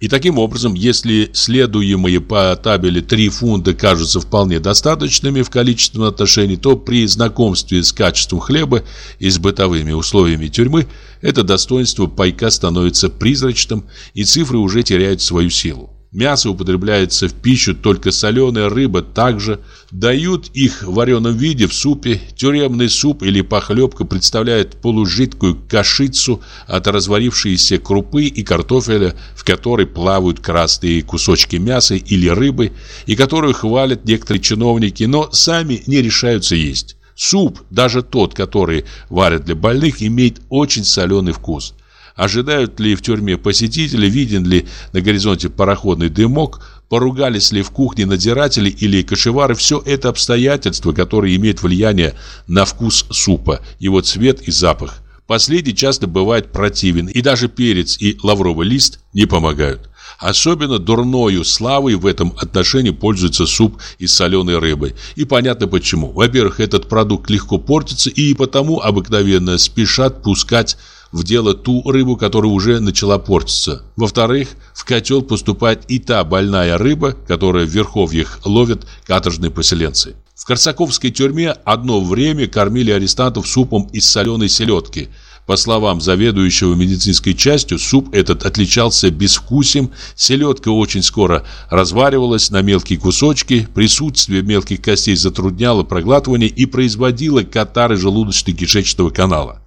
Speaker 1: И таким образом, если следуемые по табели 3 фунта кажутся вполне достаточными в количественном отношении, то при знакомстве с качеством хлеба и с бытовыми условиями тюрьмы это достоинство пайка становится призрачным, и цифры уже теряют свою силу. Мясо употребляется в пищу, только соленая рыба также. Дают их в вареном виде в супе. Тюремный суп или похлебка представляет полужидкую кашицу от разварившейся крупы и картофеля, в которой плавают красные кусочки мяса или рыбы, и которую хвалят некоторые чиновники, но сами не решаются есть. Суп, даже тот, который варят для больных, имеет очень соленый вкус. Ожидают ли в тюрьме посетители, виден ли на горизонте пароходный дымок, поругались ли в кухне надзиратели или кошевары, все это обстоятельства, которые имеют влияние на вкус супа, его цвет и запах, Последний часто бывает противен, и даже перец и лавровый лист не помогают. Особенно дурною славой в этом отношении пользуется суп из соленой рыбы. И понятно почему. Во-первых, этот продукт легко портится, и потому обыкновенно спешат пускать в дело ту рыбу, которая уже начала портиться. Во-вторых, в котел поступает и та больная рыба, которая в верховьях ловят каторжные поселенцы. В Корсаковской тюрьме одно время кормили арестантов супом из соленой селедки. По словам заведующего медицинской частью, суп этот отличался безвкусием, селедка очень скоро разваривалась на мелкие кусочки, присутствие мелких костей затрудняло проглатывание и производило катары желудочно-кишечного канала.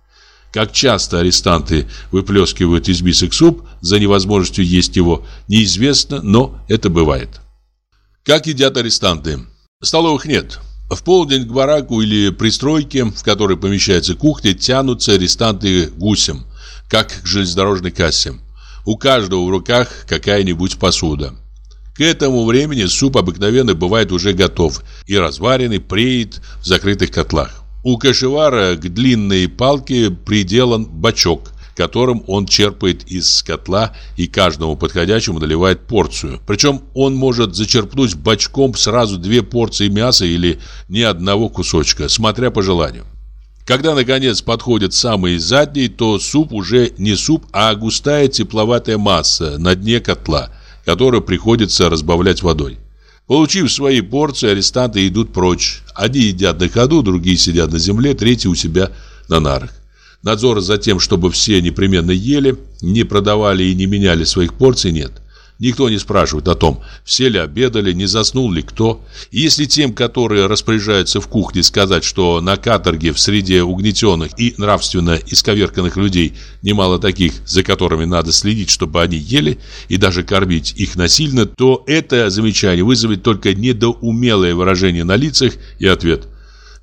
Speaker 1: Как часто арестанты выплескивают из мисок суп за невозможностью есть его, неизвестно, но это бывает. Как едят арестанты? Столовых нет. В полдень к бараку или пристройке, в которой помещается кухня, тянутся арестанты гусем, как к железнодорожной кассе. У каждого в руках какая-нибудь посуда. К этому времени суп обыкновенно бывает уже готов и разваренный преет в закрытых котлах. У кашевара к длинной палке приделан бачок, которым он черпает из котла и каждому подходящему наливает порцию. Причем он может зачерпнуть бачком сразу две порции мяса или ни одного кусочка, смотря по желанию. Когда, наконец, подходят самые задние, то суп уже не суп, а густая тепловатая масса на дне котла, которую приходится разбавлять водой. Получив свои порции, арестанты идут прочь. Одни едят на ходу, другие сидят на земле, третьи у себя на нарах. Надзора за тем, чтобы все непременно ели, не продавали и не меняли своих порций, нет. Никто не спрашивает о том, все ли обедали, не заснул ли кто. И если тем, которые распоряжаются в кухне, сказать, что на каторге в среде угнетенных и нравственно исковерканных людей немало таких, за которыми надо следить, чтобы они ели и даже кормить их насильно, то это замечание вызовет только недоумелое выражение на лицах и ответ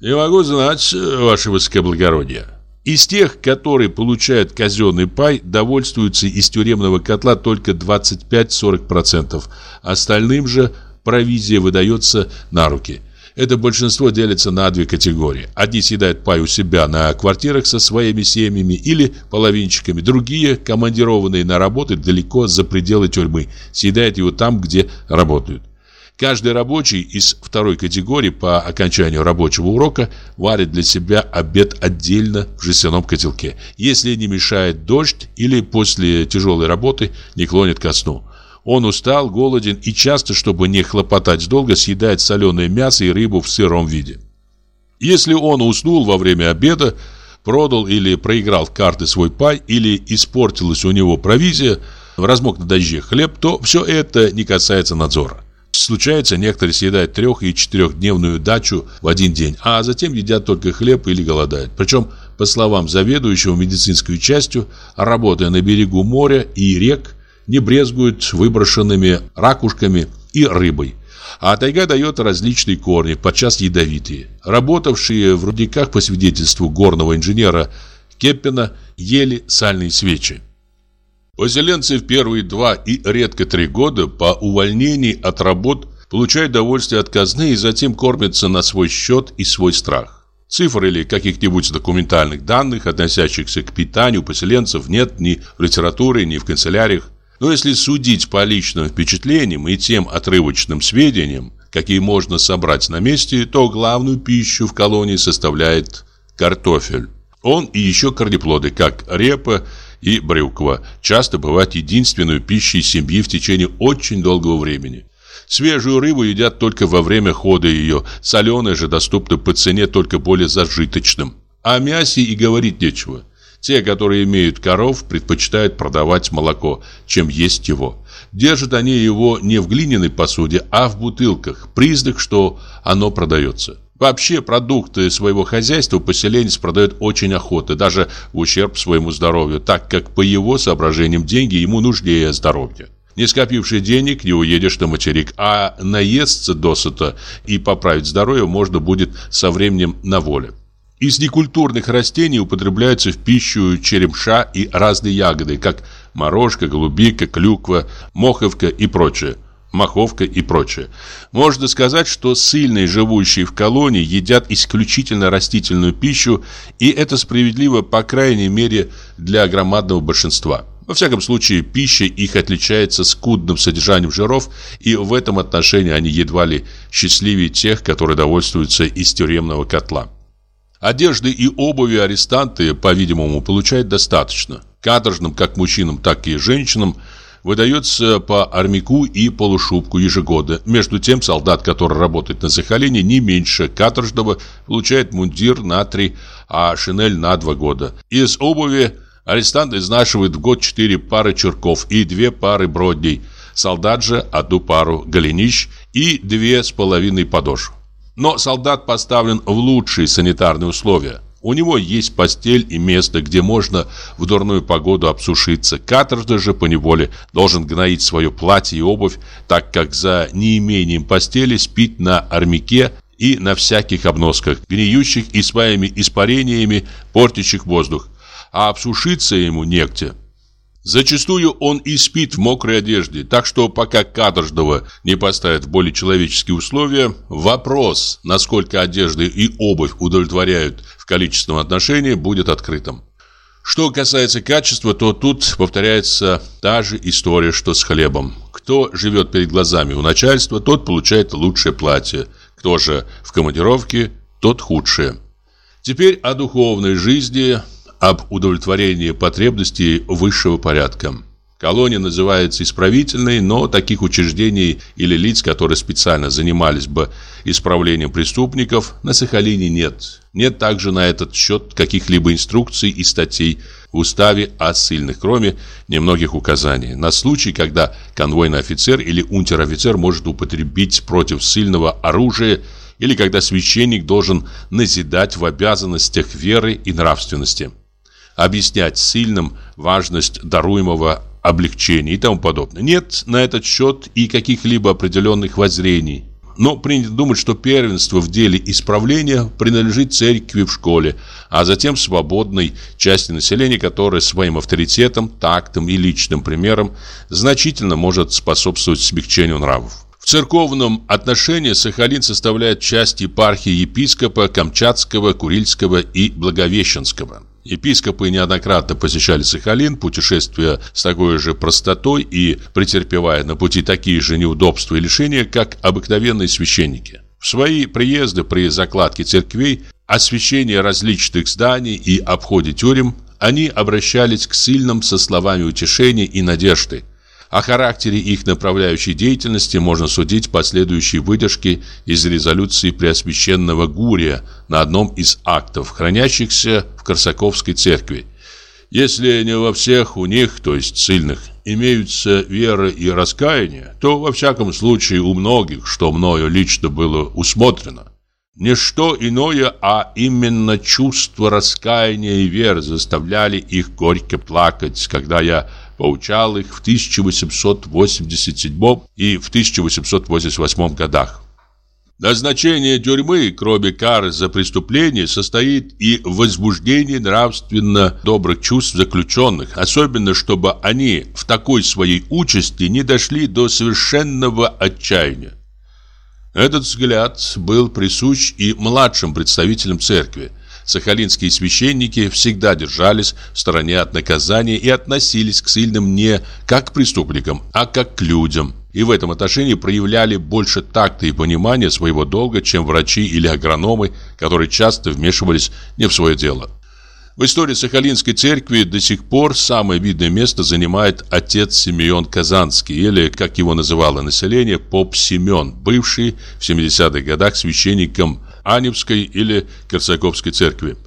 Speaker 1: «Не могу знать, ваше высокоблагородие». Из тех, которые получают казенный пай, довольствуются из тюремного котла только 25-40%. Остальным же провизия выдается на руки. Это большинство делится на две категории. Одни съедают пай у себя на квартирах со своими семьями или половинчиками. Другие, командированные на работы далеко за пределы тюрьмы, съедают его там, где работают. Каждый рабочий из второй категории по окончанию рабочего урока варит для себя обед отдельно в жестяном котелке, если не мешает дождь или после тяжелой работы не клонит ко сну. Он устал, голоден и часто, чтобы не хлопотать долго, съедает соленое мясо и рыбу в сыром виде. Если он уснул во время обеда, продал или проиграл карты свой пай, или испортилась у него провизия, размок на дожде хлеб, то все это не касается надзора. Случается, некоторые съедают трех- и четырехдневную дачу в один день, а затем едят только хлеб или голодают. Причем, по словам заведующего медицинской частью, работая на берегу моря и рек, не брезгуют выброшенными ракушками и рыбой. А тайга дает различные корни, подчас ядовитые. Работавшие в рудниках по свидетельству горного инженера Кеппина ели сальные свечи. Поселенцы в первые два и редко три года по увольнении от работ получают довольствие от казны и затем кормятся на свой счет и свой страх. Цифр или каких-нибудь документальных данных, относящихся к питанию поселенцев, нет ни в литературе, ни в канцеляриях. Но если судить по личным впечатлениям и тем отрывочным сведениям, какие можно собрать на месте, то главную пищу в колонии составляет картофель. Он и еще корнеплоды, как репа и брюква часто бывают единственной пищей семьи в течение очень долгого времени. Свежую рыбу едят только во время хода ее, соленая же доступна по цене только более зажиточным. О мясе и говорить нечего. Те, которые имеют коров, предпочитают продавать молоко, чем есть его. Держат они его не в глиняной посуде, а в бутылках, признак, что оно продается. Вообще продукты своего хозяйства поселенец продает очень охотно, даже в ущерб своему здоровью, так как по его соображениям деньги ему нужнее здоровья. Не скопивший денег, не уедешь на материк, а наесться досыта и поправить здоровье можно будет со временем на воле. Из некультурных растений употребляются в пищу черемша и разные ягоды, как морожка, голубика, клюква, моховка и прочее. Маховка и прочее. Можно сказать, что сильные, живущие в колонии, едят исключительно растительную пищу, и это справедливо, по крайней мере, для громадного большинства. Во всяком случае, пища их отличается скудным содержанием жиров, и в этом отношении они едва ли счастливее тех, которые довольствуются из тюремного котла. Одежды и обуви арестанты, по-видимому, получают достаточно. Каторжным как мужчинам, так и женщинам выдается по армяку и полушубку ежегодно. Между тем, солдат, который работает на Сахалине, не меньше каторжного, получает мундир на три, а шинель на два года. Из обуви арестант изнашивает в год четыре пары чурков и две пары бродней. Солдат же одну пару голенищ и две с половиной подошв. Но солдат поставлен в лучшие санитарные условия. У него есть постель и место, где можно в дурную погоду обсушиться. Каторжный же по неволе должен гноить свое платье и обувь, так как за неимением постели спит на армяке и на всяких обносках, гниющих и своими испарениями, портящих воздух. А обсушиться ему негде. Зачастую он и спит в мокрой одежде, так что пока каторжного не поставят в более человеческие условия, вопрос, насколько одежда и обувь удовлетворяют в количественном отношении, будет открытым. Что касается качества, то тут повторяется та же история, что с хлебом. Кто живет перед глазами у начальства, тот получает лучшее платье. Кто же в командировке, тот худшее. Теперь о духовной жизни, об удовлетворении потребностей высшего порядка. Колония называется исправительной, но таких учреждений или лиц, которые специально занимались бы исправлением преступников, на Сахалине нет. Нет также на этот счет каких-либо инструкций и статей в уставе о ссыльных, кроме немногих указаний. На случай, когда конвойный офицер или унтер-офицер может употребить против ссыльного оружие или когда священник должен назидать в обязанностях веры и нравственности объяснять сильным важность даруемого облегчения и тому подобное. Нет на этот счет и каких-либо определенных воззрений. Но принято думать, что первенство в деле исправления принадлежит церкви в школе, а затем свободной части населения, которая своим авторитетом, тактом и личным примером значительно может способствовать смягчению нравов. В церковном отношении Сахалин составляет часть епархии епископа Камчатского, Курильского и Благовещенского. Епископы неоднократно посещали Сахалин, путешествуя с такой же простотой и претерпевая на пути такие же неудобства и лишения, как обыкновенные священники. В свои приезды при закладке церквей, освящении различных зданий и обходе тюрем они обращались к сильным со словами утешения и надежды, о характере их направляющей деятельности можно судить по следующей выдержке из резолюции Преосвященного Гурия на одном из актов, хранящихся в Корсаковской церкви. Если не во всех у них, то есть сильных, имеются вера и раскаяние, то во всяком случае у многих, что мною лично было усмотрено, не что иное, а именно чувство раскаяния и веры заставляли их горько плакать, когда я поучал их в 1887 и в 1888 годах. Назначение тюрьмы, кроме кары за преступление, состоит и в возбуждении нравственно добрых чувств заключенных, особенно чтобы они в такой своей участи не дошли до совершенного отчаяния. Этот взгляд был присущ и младшим представителям церкви – Сахалинские священники всегда держались в стороне от наказания и относились к сильным не как к преступникам, а как к людям. И в этом отношении проявляли больше такта и понимания своего долга, чем врачи или агрономы, которые часто вмешивались не в свое дело. В истории Сахалинской церкви до сих пор самое видное место занимает отец Симеон Казанский, или, как его называло население, поп Семен, бывший в 70-х годах священником Аневской или Корсаковской церкви.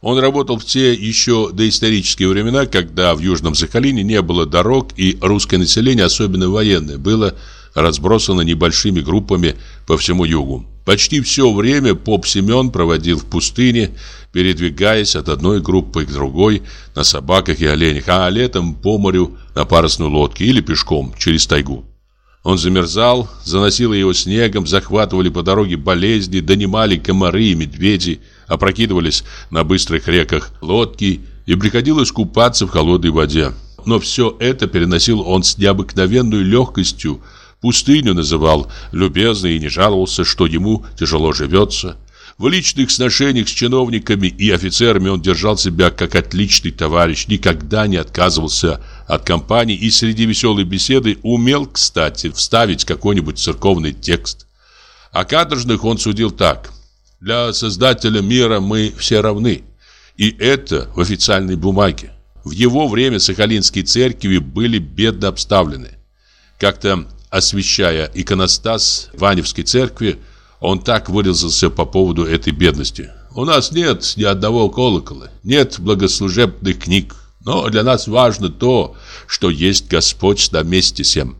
Speaker 1: Он работал в те еще доисторические времена, когда в Южном Сахалине не было дорог и русское население, особенно военное, было разбросано небольшими группами по всему югу. Почти все время поп Семен проводил в пустыне, передвигаясь от одной группы к другой на собаках и оленях, а летом по морю на парусной лодке или пешком через тайгу. Он замерзал, заносило его снегом, захватывали по дороге болезни, донимали комары и медведи, опрокидывались на быстрых реках лодки и приходилось купаться в холодной воде. Но все это переносил он с необыкновенной легкостью, Пустыню называл любезно и не жаловался, что ему тяжело живется. В личных сношениях с чиновниками и офицерами он держал себя как отличный товарищ, никогда не отказывался от компании и среди веселой беседы умел, кстати, вставить какой-нибудь церковный текст. О каторжных он судил так. «Для Создателя мира мы все равны». И это в официальной бумаге. В его время сахалинские церкви были бедно обставлены. Как-то освещая иконостас Ваневской церкви, он так выразился по поводу этой бедности. «У нас нет ни одного колокола, нет благослужебных книг, но для нас важно то, что есть Господь на месте всем».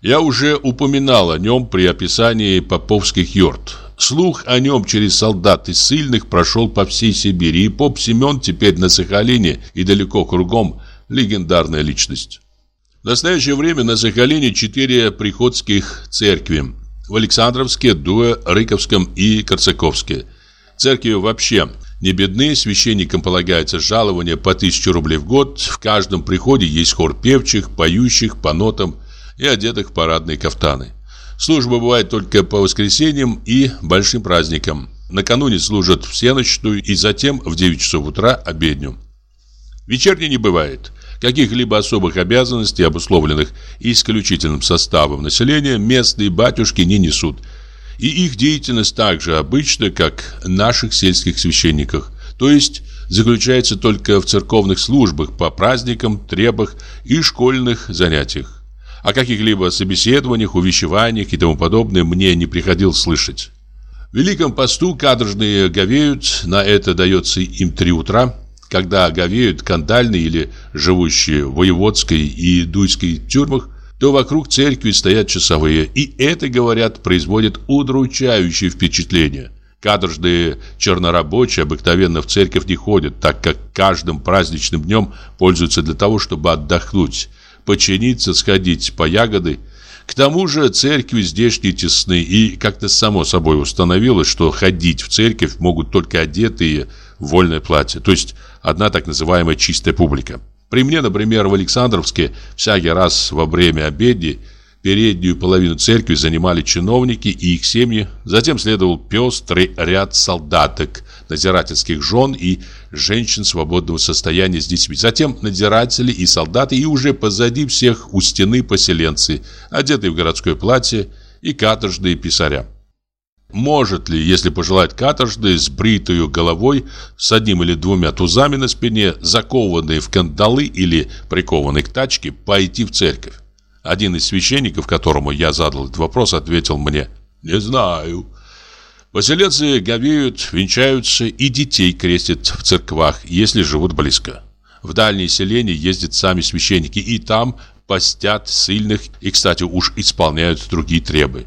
Speaker 1: Я уже упоминал о нем при описании поповских юрт. Слух о нем через солдат из сильных прошел по всей Сибири, и поп Семен теперь на Сахалине и далеко кругом легендарная личность. В настоящее время на Сахалине четыре приходских церкви в Александровске, Дуэ, Рыковском и Корсаковске. Церкви вообще не бедны, священникам полагается жалование по 1000 рублей в год. В каждом приходе есть хор певчих, поющих по нотам и одетых в парадные кафтаны. Служба бывает только по воскресеньям и большим праздникам. Накануне служат всеночную и затем в 9 часов утра обедню. Вечерней не бывает. Каких-либо особых обязанностей, обусловленных исключительным составом населения, местные батюшки не несут. И их деятельность так же обычна, как наших сельских священниках, то есть заключается только в церковных службах по праздникам, требах и школьных занятиях. О каких-либо собеседованиях, увещеваниях и тому подобное мне не приходилось слышать. В Великом посту кадржные говеют, на это дается им три утра, когда говеют кандальные или живущие в воеводской и дуйской тюрьмах, то вокруг церкви стоят часовые, и это, говорят, производит удручающее впечатление. Каторжные чернорабочие обыкновенно в церковь не ходят, так как каждым праздничным днем пользуются для того, чтобы отдохнуть, починиться, сходить по ягоды. К тому же церкви здешние тесны, и как-то само собой установилось, что ходить в церковь могут только одетые вольное платье, то есть одна так называемая чистая публика. При мне, например, в Александровске всякий раз во время обеди переднюю половину церкви занимали чиновники и их семьи, затем следовал пестрый ряд солдаток, надзирательских жен и женщин свободного состояния с детьми, затем надзиратели и солдаты, и уже позади всех у стены поселенцы, одетые в городское платье и каторжные писаря. Может ли, если пожелает каторжный, с бритою головой, с одним или двумя тузами на спине, закованный в кандалы или прикованный к тачке, пойти в церковь? Один из священников, которому я задал этот вопрос, ответил мне «Не знаю». Поселенцы говеют, венчаются и детей крестят в церквах, если живут близко. В дальние селения ездят сами священники, и там постят сильных и, кстати, уж исполняют другие требы.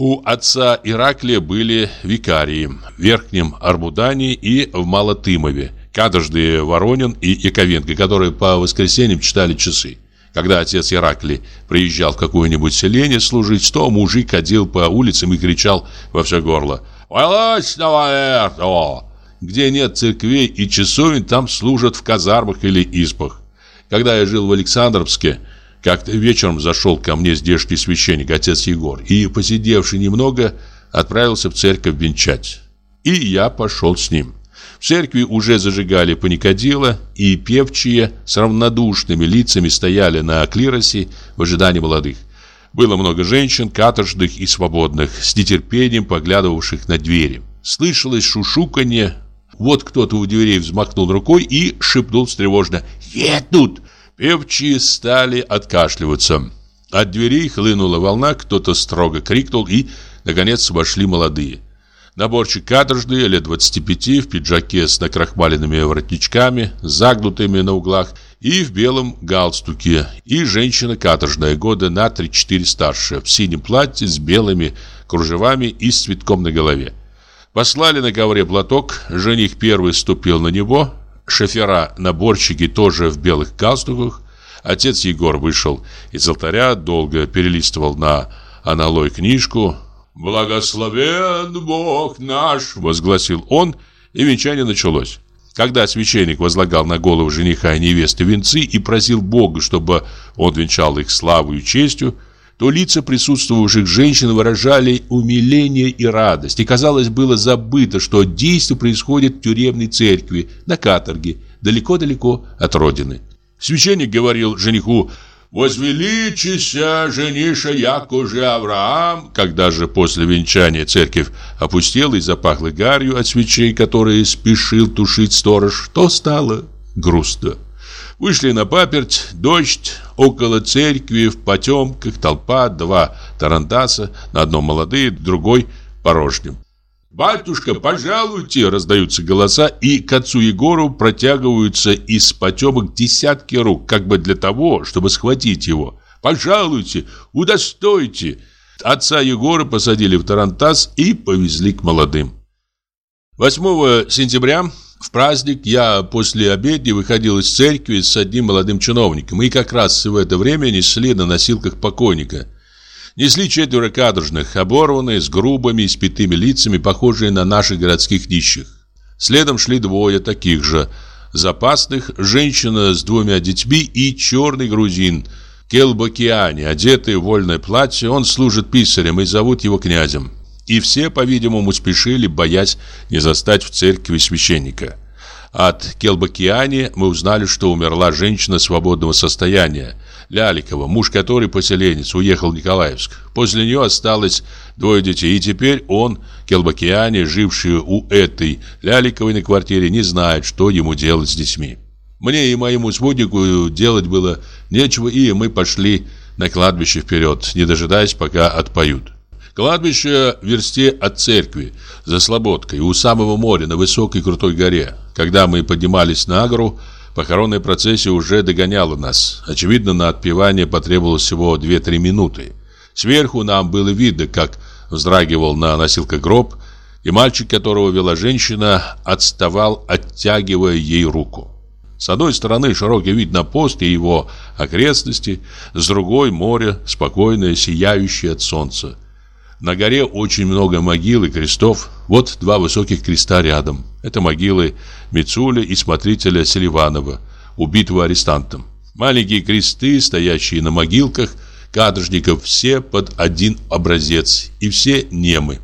Speaker 1: У отца Ираклия были викарии в Верхнем Арбудане и в Малотымове, кадржды Воронин и Яковенко, которые по воскресеньям читали часы. Когда отец Ираклий приезжал в какое-нибудь селение служить, то мужик ходил по улицам и кричал во все горло «Волочного о!» Где нет церквей и часовен, там служат в казармах или избах. Когда я жил в Александровске, как-то вечером зашел ко мне здешний священник, отец Егор, и, посидевший немного, отправился в церковь венчать. И я пошел с ним. В церкви уже зажигали паникадила, и певчие с равнодушными лицами стояли на клиросе в ожидании молодых. Было много женщин, каторжных и свободных, с нетерпением поглядывавших на двери. Слышалось шушуканье. Вот кто-то у дверей взмахнул рукой и шепнул встревожно «Едут!» Певчие стали откашливаться. От дверей хлынула волна, кто-то строго крикнул, и, наконец, вошли молодые. Наборчик каторжный, лет 25, в пиджаке с накрахмаленными воротничками, загнутыми на углах, и в белом галстуке, и женщина каторжная, года на 3-4 старше, в синем платье с белыми кружевами и с цветком на голове. Послали на ковре платок, жених первый ступил на него, шофера-наборщики тоже в белых галстуках. Отец Егор вышел из алтаря, долго перелистывал на аналой книжку. «Благословен Бог наш!» — возгласил он, и венчание началось. Когда священник возлагал на голову жениха и невесты венцы и просил Бога, чтобы он венчал их славу и честью, то лица присутствовавших женщин выражали умиление и радость. И, казалось, было забыто, что действие происходит в тюремной церкви, на каторге, далеко-далеко от родины. Священник говорил жениху «Возвеличися, жениша, як уже Авраам!» Когда же после венчания церковь опустела и запахла гарью от свечей, которые спешил тушить сторож, то стало грустно. Вышли на паперть, дождь, около церкви, в потемках, толпа, два тарантаса, на одном молодые, другой порожним. «Батюшка, пожалуйте!» – раздаются голоса, и к отцу Егору протягиваются из потемок десятки рук, как бы для того, чтобы схватить его. «Пожалуйте! Удостойте!» Отца Егора посадили в тарантас и повезли к молодым. 8 сентября в праздник. Я после обеда выходил из церкви с одним молодым чиновником, и как раз в это время несли на носилках покойника – Несли четверо каторжных, оборванные, с грубыми и спитыми лицами, похожие на наших городских нищих. Следом шли двое таких же, запасных, женщина с двумя детьми и черный грузин, Келбокиани, одетый в вольное платье, он служит писарем и зовут его князем. И все, по-видимому, спешили, боясь не застать в церкви священника. От Келбокиани мы узнали, что умерла женщина свободного состояния, Ляликова, муж которой поселенец, уехал в Николаевск. После нее осталось двое детей, и теперь он, Келбокиане, живший у этой Ляликовой на квартире, не знает, что ему делать с детьми. Мне и моему спутнику делать было нечего, и мы пошли на кладбище вперед, не дожидаясь, пока отпоют. Кладбище в версте от церкви, за Слободкой, у самого моря, на высокой крутой горе. Когда мы поднимались на гору, Похоронная процессия уже догоняла нас. Очевидно, на отпевание потребовалось всего 2-3 минуты. Сверху нам было видно, как вздрагивал на носилках гроб, и мальчик, которого вела женщина, отставал, оттягивая ей руку. С одной стороны широкий вид на пост и его окрестности, с другой море, спокойное, сияющее от солнца. На горе очень много могил и крестов. Вот два высоких креста рядом. Это могилы Мицуля и смотрителя Селиванова, убитого арестантом. Маленькие кресты, стоящие на могилках, каторжников, все под один образец, и все немы.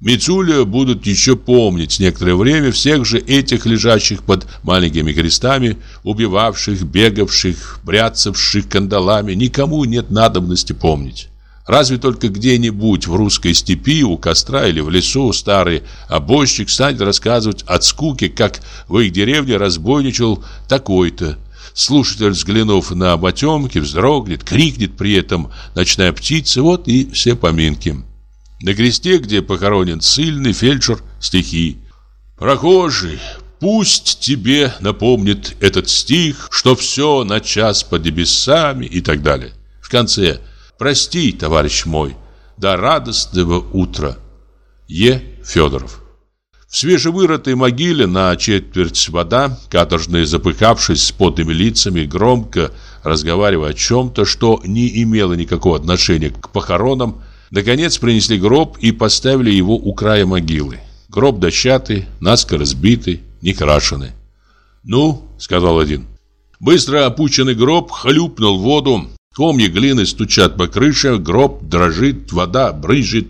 Speaker 1: Мицуля будут еще помнить некоторое время всех же этих лежащих под маленькими крестами, убивавших, бегавших, бряцавших кандалами, никому нет надобности помнить. Разве только где-нибудь в русской степи, у костра или в лесу старый обозчик станет рассказывать от скуки, как в их деревне разбойничал такой-то. Слушатель, взглянув на потемки, вздрогнет, крикнет при этом ночная птица, вот и все поминки. На кресте, где похоронен сильный фельдшер, стихи. «Прохожий, пусть тебе напомнит этот стих, что все на час под небесами» и так далее. В конце Прости, товарищ мой, до радостного утра. Е. Федоров. В свежевырытой могиле на четверть вода, каторжные запыхавшись с потными лицами, громко разговаривая о чем-то, что не имело никакого отношения к похоронам, наконец принесли гроб и поставили его у края могилы. Гроб дощатый, наскоро сбитый, не крашеный. «Ну», — сказал один. Быстро опущенный гроб хлюпнул воду, Комья глины стучат по крыше, гроб дрожит, вода брызжет.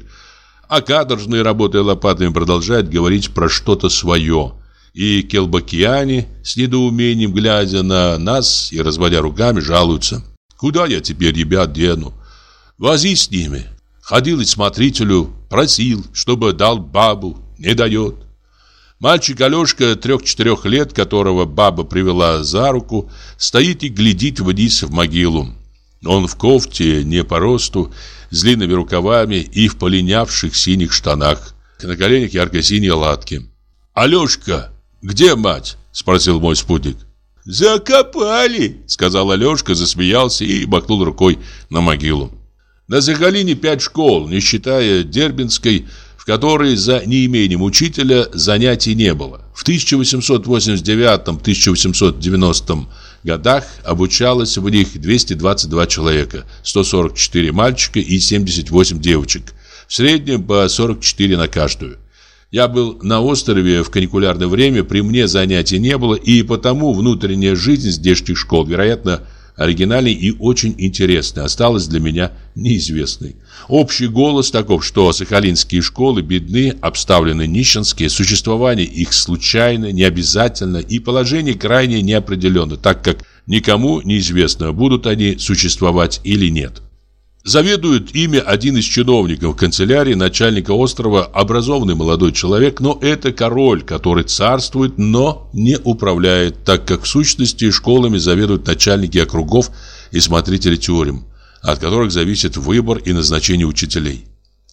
Speaker 1: А каторжные, работая лопатами, продолжают говорить про что-то свое. И келбакиане, с недоумением глядя на нас и разводя руками, жалуются. «Куда я теперь ребят дену? Вози с ними». Ходил и смотрителю, просил, чтобы дал бабу, не дает. Мальчик Алешка, трех-четырех лет, которого баба привела за руку, стоит и глядит вниз в могилу. Он в кофте, не по росту, с длинными рукавами и в полинявших синих штанах. На коленях ярко-синие латки. «Алешка, где мать?» – спросил мой спутник.
Speaker 2: «Закопали!»
Speaker 1: – сказал Алешка, засмеялся и махнул рукой на могилу. На Сахалине пять школ, не считая Дербинской, в которой за неимением учителя занятий не было. В 1889-1890 годах обучалось в них 222 человека, 144 мальчика и 78 девочек, в среднем по 44 на каждую. Я был на острове в каникулярное время, при мне занятий не было, и потому внутренняя жизнь здешних школ, вероятно, оригинальной и очень интересной, осталась для меня неизвестной. Общий голос таков, что сахалинские школы бедны, обставлены нищенские, существование их случайно, необязательно и положение крайне неопределенно, так как никому неизвестно, будут они существовать или нет. Заведует ими один из чиновников канцелярии начальника острова, образованный молодой человек, но это король, который царствует, но не управляет, так как в сущности школами заведуют начальники округов и смотрители тюрем, от которых зависит выбор и назначение учителей.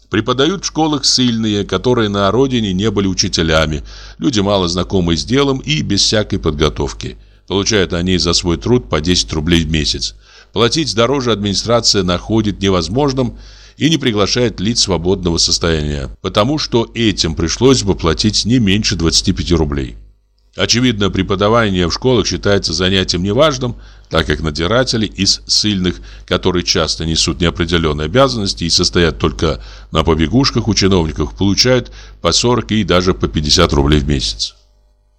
Speaker 1: Преподают в школах сильные, которые на родине не были учителями, люди мало знакомые с делом и без всякой подготовки. Получают они за свой труд по 10 рублей в месяц. Платить дороже администрация находит невозможным и не приглашает лиц свободного состояния, потому что этим пришлось бы платить не меньше 25 рублей. Очевидно, преподавание в школах считается занятием неважным, так как надзиратели из сильных, которые часто несут неопределенные обязанности и состоят только на побегушках у чиновников, получают по 40 и даже по 50 рублей в месяц.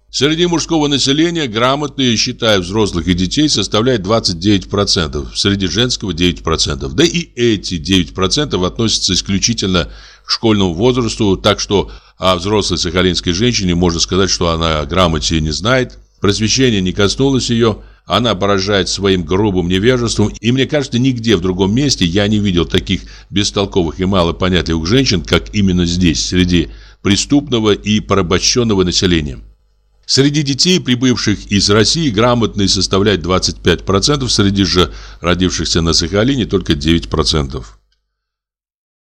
Speaker 1: Среди мужского населения грамотные, считая взрослых и детей, составляет 29%, среди женского 9%. Да и эти 9% относятся исключительно к школьному возрасту, так что о взрослой сахалинской женщине можно сказать, что она грамоте не знает, просвещение не коснулось ее, она поражает своим грубым невежеством, и мне кажется, нигде в другом месте я не видел таких бестолковых и малопонятливых женщин, как именно здесь, среди преступного и порабощенного населения. Среди детей, прибывших из России, грамотные составляют 25%, среди же родившихся на Сахалине только 9%.